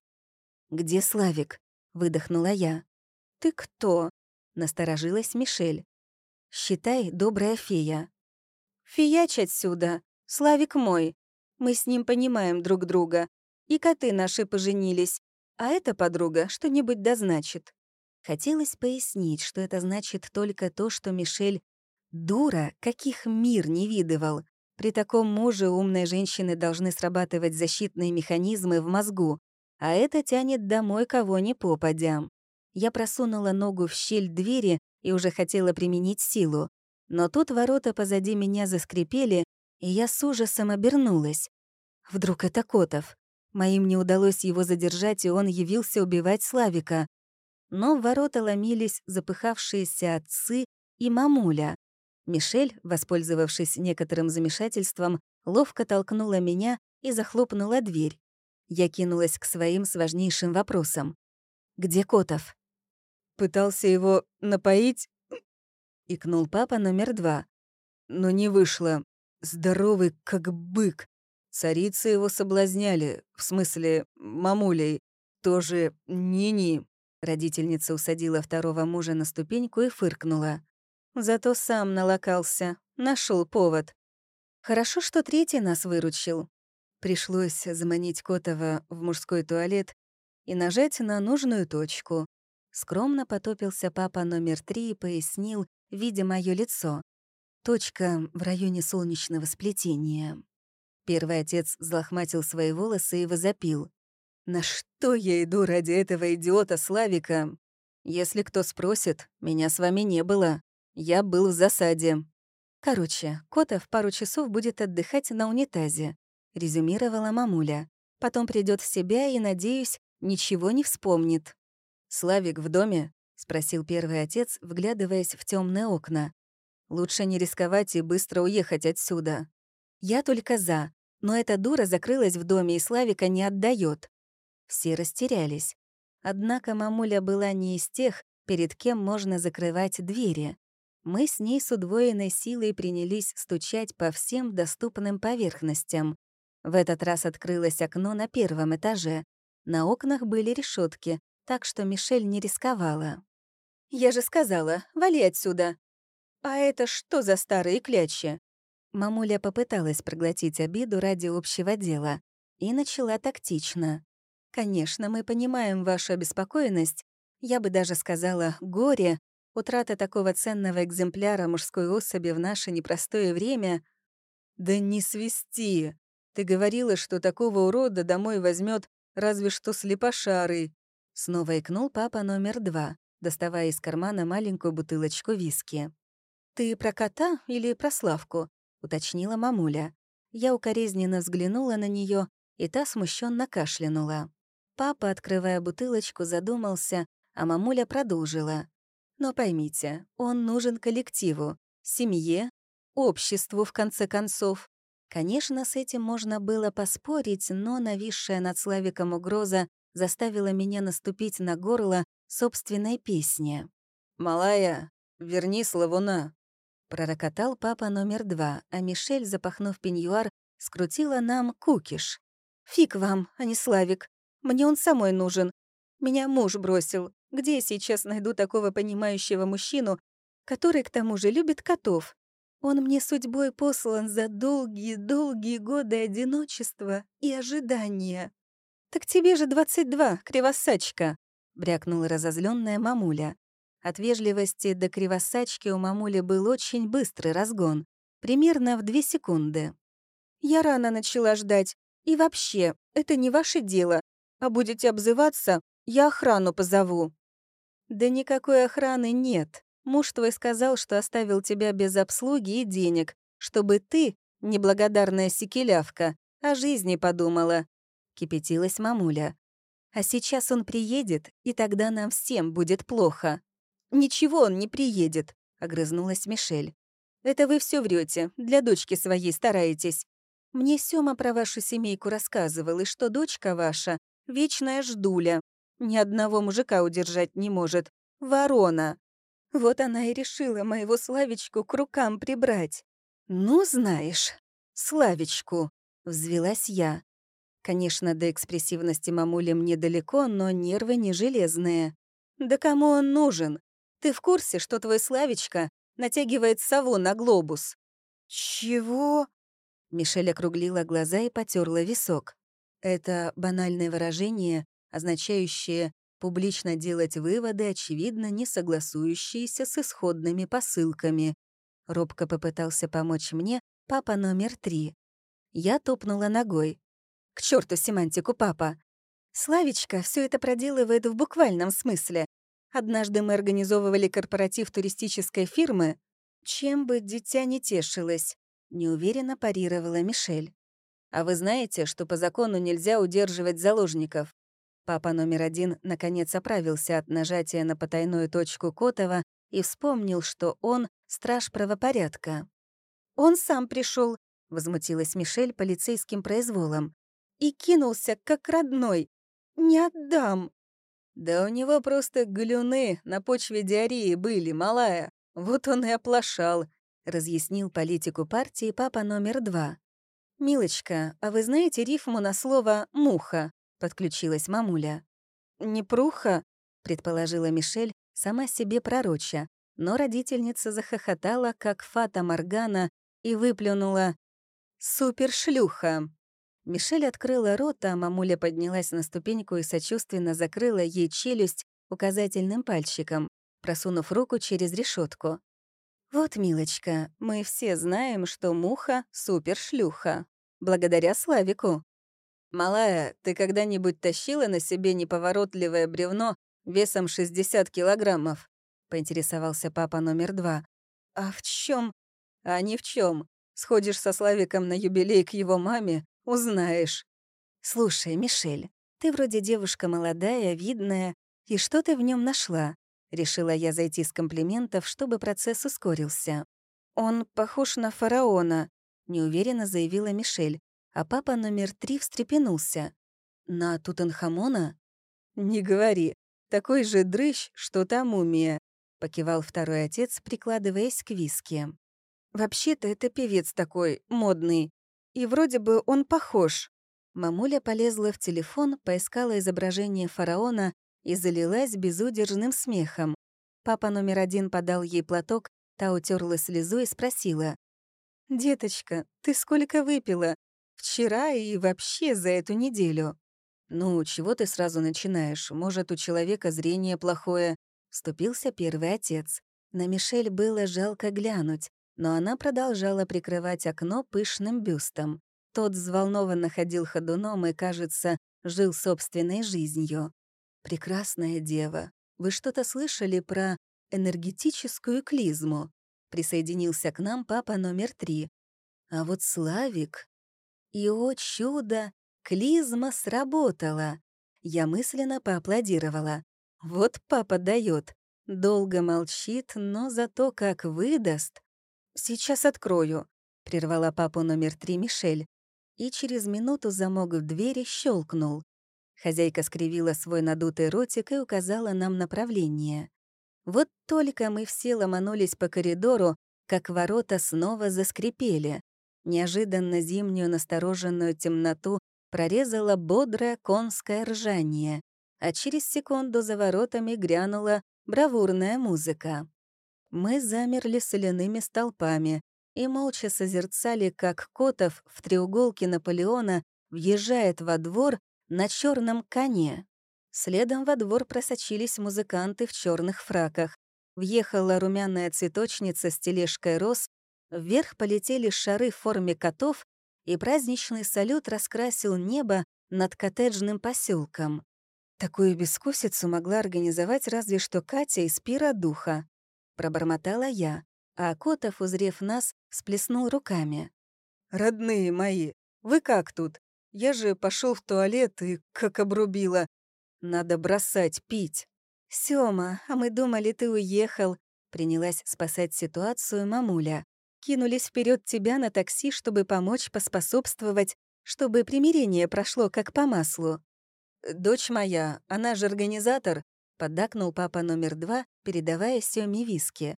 «Где Славик?» — выдохнула я. «Ты кто?» — насторожилась Мишель. Считай, добрая фея. Фияч отсюда. Славик мой. Мы с ним понимаем друг друга. И коты наши поженились. А эта подруга что-нибудь дозначит. Хотелось пояснить, что это значит только то, что Мишель дура, каких мир не видывал. При таком муже умной женщины должны срабатывать защитные механизмы в мозгу, а это тянет домой кого ни попадя. Я просунула ногу в щель двери и уже хотела применить силу. Но тут ворота позади меня заскрипели, и я с ужасом обернулась. Вдруг это Котов. Моим не удалось его задержать, и он явился убивать Славика. Но в ворота ломились запыхавшиеся отцы и мамуля. Мишель, воспользовавшись некоторым замешательством, ловко толкнула меня и захлопнула дверь. Я кинулась к своим с важнейшим вопросом. «Где Котов?» Пытался его напоить, икнул папа номер два. Но не вышло. Здоровый, как бык. Царицы его соблазняли, в смысле, мамулей. Тоже ни-ни. Родительница усадила второго мужа на ступеньку и фыркнула. Зато сам налокался, нашел повод. Хорошо, что третий нас выручил. Пришлось заманить Котова в мужской туалет и нажать на нужную точку. Скромно потопился папа номер три и пояснил, видя мое лицо. Точка в районе солнечного сплетения. Первый отец взлохматил свои волосы и возопил. «На что я иду ради этого идиота Славика? Если кто спросит, меня с вами не было. Я был в засаде». «Короче, Котов пару часов будет отдыхать на унитазе», — резюмировала мамуля. «Потом придет в себя и, надеюсь, ничего не вспомнит». «Славик в доме?» — спросил первый отец, вглядываясь в темные окна. «Лучше не рисковать и быстро уехать отсюда». «Я только за, но эта дура закрылась в доме и Славика не отдает. Все растерялись. Однако мамуля была не из тех, перед кем можно закрывать двери. Мы с ней с удвоенной силой принялись стучать по всем доступным поверхностям. В этот раз открылось окно на первом этаже. На окнах были решетки, так что Мишель не рисковала. «Я же сказала, вали отсюда!» «А это что за старые клячи?» Мамуля попыталась проглотить обиду ради общего дела и начала тактично. «Конечно, мы понимаем вашу обеспокоенность, я бы даже сказала «горе», утрата такого ценного экземпляра мужской особи в наше непростое время. Да не свисти! Ты говорила, что такого урода домой возьмет разве что слепошарый. Снова икнул папа номер два, доставая из кармана маленькую бутылочку виски. «Ты про кота или про Славку?» — уточнила мамуля. Я укоризненно взглянула на нее, и та смущенно кашлянула. Папа, открывая бутылочку, задумался, а мамуля продолжила. Но поймите, он нужен коллективу, семье, обществу, в конце концов. Конечно, с этим можно было поспорить, но нависшая над Славиком угроза заставила меня наступить на горло собственной песни. «Малая, верни Славуна», — пророкотал папа номер два, а Мишель, запахнув пеньюар, скрутила нам кукиш. «Фиг вам, а не Славик. Мне он самой нужен. Меня муж бросил. Где я сейчас найду такого понимающего мужчину, который, к тому же, любит котов? Он мне судьбой послан за долгие-долгие годы одиночества и ожидания. «Так тебе же 22, кривосачка!» — брякнула разозленная мамуля. От вежливости до кривосачки у мамули был очень быстрый разгон, примерно в две секунды. «Я рано начала ждать. И вообще, это не ваше дело. А будете обзываться, я охрану позову». «Да никакой охраны нет. Муж твой сказал, что оставил тебя без обслуги и денег, чтобы ты, неблагодарная секелявка, о жизни подумала», — кипятилась мамуля. «А сейчас он приедет, и тогда нам всем будет плохо». «Ничего он не приедет», — огрызнулась Мишель. «Это вы все врете, для дочки своей стараетесь. Мне Сёма про вашу семейку рассказывал, и что дочка ваша — вечная ждуля, ни одного мужика удержать не может. Ворона. Вот она и решила моего Славичку к рукам прибрать. «Ну, знаешь, Славичку», — взвелась я. Конечно, до экспрессивности мамули мне далеко, но нервы не железные. «Да кому он нужен? Ты в курсе, что твой Славичка натягивает сову на глобус?» «Чего?» Мишель округлила глаза и потерла висок. Это банальное выражение, означающее публично делать выводы, очевидно, не согласующиеся с исходными посылками. Робко попытался помочь мне папа номер три. Я топнула ногой. «К черту семантику, папа!» Славичка все это проделывает в буквальном смысле. Однажды мы организовывали корпоратив туристической фирмы. Чем бы дитя не тешилось, неуверенно парировала Мишель. А вы знаете, что по закону нельзя удерживать заложников? Папа номер один наконец оправился от нажатия на потайную точку Котова и вспомнил, что он — страж правопорядка. «Он сам пришел, возмутилась Мишель полицейским произволом. «И кинулся, как родной. Не отдам!» «Да у него просто галюны на почве диареи были, малая. Вот он и оплошал», — разъяснил политику партии папа номер два. «Милочка, а вы знаете рифму на слово «муха»?» подключилась мамуля. «Непруха», — предположила Мишель, сама себе пророча, но родительница захохотала, как фата Моргана, и выплюнула «Супершлюха!». Мишель открыла рот, а мамуля поднялась на ступеньку и сочувственно закрыла ей челюсть указательным пальчиком, просунув руку через решетку. «Вот, милочка, мы все знаем, что муха — супершлюха. Благодаря Славику. «Малая, ты когда-нибудь тащила на себе неповоротливое бревно весом 60 килограммов?» — поинтересовался папа номер два. «А в чем? «А ни в чем. Сходишь со Славиком на юбилей к его маме, узнаешь». «Слушай, Мишель, ты вроде девушка молодая, видная, и что ты в нем нашла?» Решила я зайти с комплиментов, чтобы процесс ускорился. «Он похож на фараона», — неуверенно заявила Мишель а папа номер три встрепенулся. «На Тутанхамона?» «Не говори. Такой же дрыщ, что та мумия», — покивал второй отец, прикладываясь к виске. «Вообще-то это певец такой, модный. И вроде бы он похож». Мамуля полезла в телефон, поискала изображение фараона и залилась безудержным смехом. Папа номер один подал ей платок, та утерла слезу и спросила. «Деточка, ты сколько выпила? Вчера и вообще за эту неделю. Ну, чего ты сразу начинаешь? Может, у человека зрение плохое? Вступился первый отец. На Мишель было жалко глянуть, но она продолжала прикрывать окно пышным бюстом. Тот взволнованно ходил ходуном и, кажется, жил собственной жизнью. «Прекрасная дева, вы что-то слышали про энергетическую клизму?» Присоединился к нам папа номер три. А вот Славик... И, о чудо, клизма сработала. Я мысленно поаплодировала. Вот папа дает. Долго молчит, но зато как выдаст. «Сейчас открою», — прервала папу номер три Мишель. И через минуту замок в двери щелкнул. Хозяйка скривила свой надутый ротик и указала нам направление. Вот только мы все ломанулись по коридору, как ворота снова заскрипели. Неожиданно зимнюю настороженную темноту прорезало бодрое конское ржание, а через секунду за воротами грянула бравурная музыка. Мы замерли соляными столпами и молча созерцали, как Котов в треуголке Наполеона въезжает во двор на черном коне. Следом во двор просочились музыканты в черных фраках. Въехала румяная цветочница с тележкой роз, вверх полетели шары в форме котов, и праздничный салют раскрасил небо над коттеджным поселком. Такую бескусицу могла организовать разве что Катя из пира духа. Пробормотала я, а Котов, узрев нас, сплеснул руками. «Родные мои, вы как тут? Я же пошел в туалет и как обрубила. Надо бросать пить. Сёма, а мы думали, ты уехал. Принялась спасать ситуацию мамуля. Кинулись вперед тебя на такси, чтобы помочь, поспособствовать, чтобы примирение прошло как по маслу. «Дочь моя, она же организатор», — поддакнул папа номер два, передавая Сёме виски.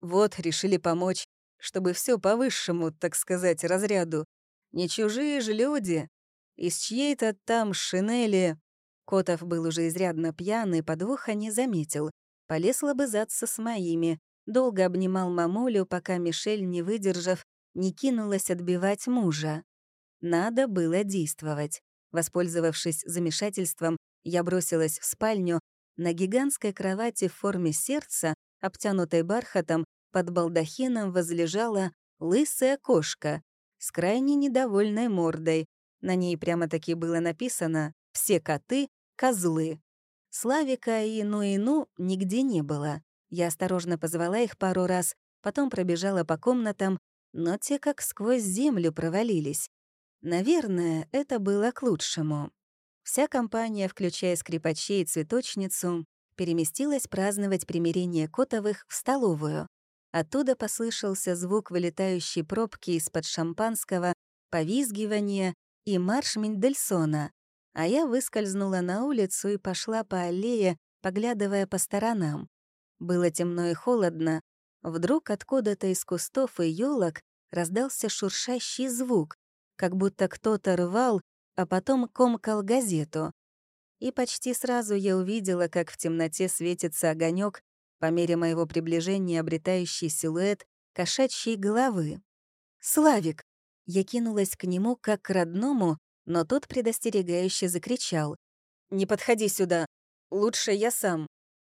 «Вот, решили помочь, чтобы все по высшему, так сказать, разряду. Не чужие же люди. Из чьей-то там шинели Котов был уже изрядно пьяный, подвоха не заметил. Полез лобызаться с моими. Долго обнимал мамулю, пока Мишель, не выдержав, не кинулась отбивать мужа. Надо было действовать. Воспользовавшись замешательством, я бросилась в спальню. На гигантской кровати в форме сердца, обтянутой бархатом, под балдахином возлежала лысая кошка с крайне недовольной мордой. На ней прямо-таки было написано «Все коты Козлы. Славика и Ну-и-Ну нигде не было. Я осторожно позвала их пару раз, потом пробежала по комнатам, но те как сквозь землю провалились. Наверное, это было к лучшему. Вся компания, включая скрипачей и цветочницу, переместилась праздновать примирение Котовых в столовую. Оттуда послышался звук вылетающей пробки из-под шампанского, повизгивания и марш Мендельсона, а я выскользнула на улицу и пошла по аллее, поглядывая по сторонам. Было темно и холодно. Вдруг откуда-то из кустов и елок раздался шуршащий звук, как будто кто-то рвал, а потом комкал газету. И почти сразу я увидела, как в темноте светится огонек, по мере моего приближения обретающий силуэт кошачьей головы. «Славик!» Я кинулась к нему как к родному, но тот предостерегающе закричал. «Не подходи сюда! Лучше я сам!»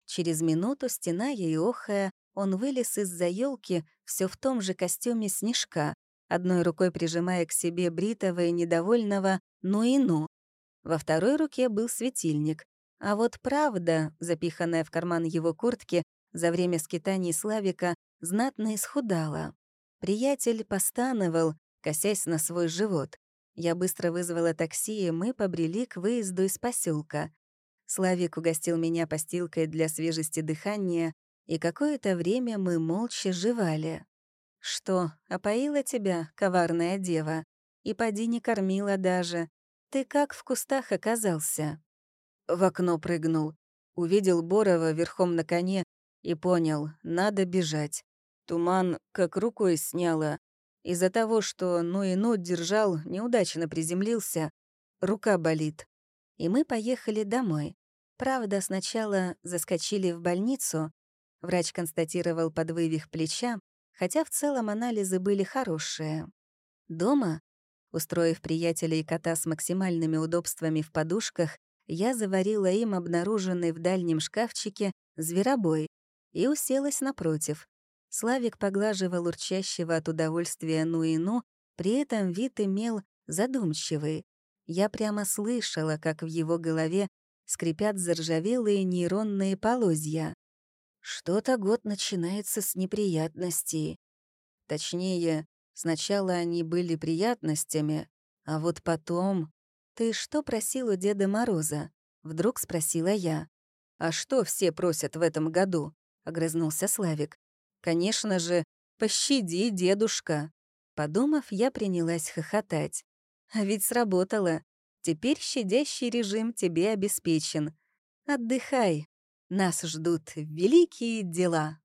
Через минуту, стеная и охая, он вылез из-за елки все в том же костюме снежка, одной рукой прижимая к себе бритого и недовольного «ну и ну». Во второй руке был светильник, а вот правда, запиханная в карман его куртки, за время скитаний Славика знатно исхудала. Приятель постановал, косясь на свой живот. Я быстро вызвала такси, и мы побрели к выезду из поселка. Славик угостил меня постилкой для свежести дыхания, и какое-то время мы молча жевали. «Что, опоила тебя, коварная дева? И поди не кормила даже. Ты как в кустах оказался?» В окно прыгнул. Увидел Борова верхом на коне и понял, надо бежать. Туман как рукой сняло, из-за того, что ну и ну держал, неудачно приземлился, рука болит. И мы поехали домой. Правда, сначала заскочили в больницу. Врач констатировал подвывих плеча, хотя в целом анализы были хорошие. Дома, устроив приятеля и кота с максимальными удобствами в подушках, я заварила им обнаруженный в дальнем шкафчике зверобой и уселась напротив, Славик поглаживал урчащего от удовольствия ну и ну, при этом вид имел задумчивый. Я прямо слышала, как в его голове скрипят заржавелые нейронные полозья. Что-то год начинается с неприятностей. Точнее, сначала они были приятностями, а вот потом... Ты что просил у Деда Мороза? Вдруг спросила я. «А что все просят в этом году?» — огрызнулся Славик. «Конечно же, пощади, дедушка». Подумав, я принялась хохотать. А ведь сработало. Теперь щадящий режим тебе обеспечен. Отдыхай. Нас ждут великие дела.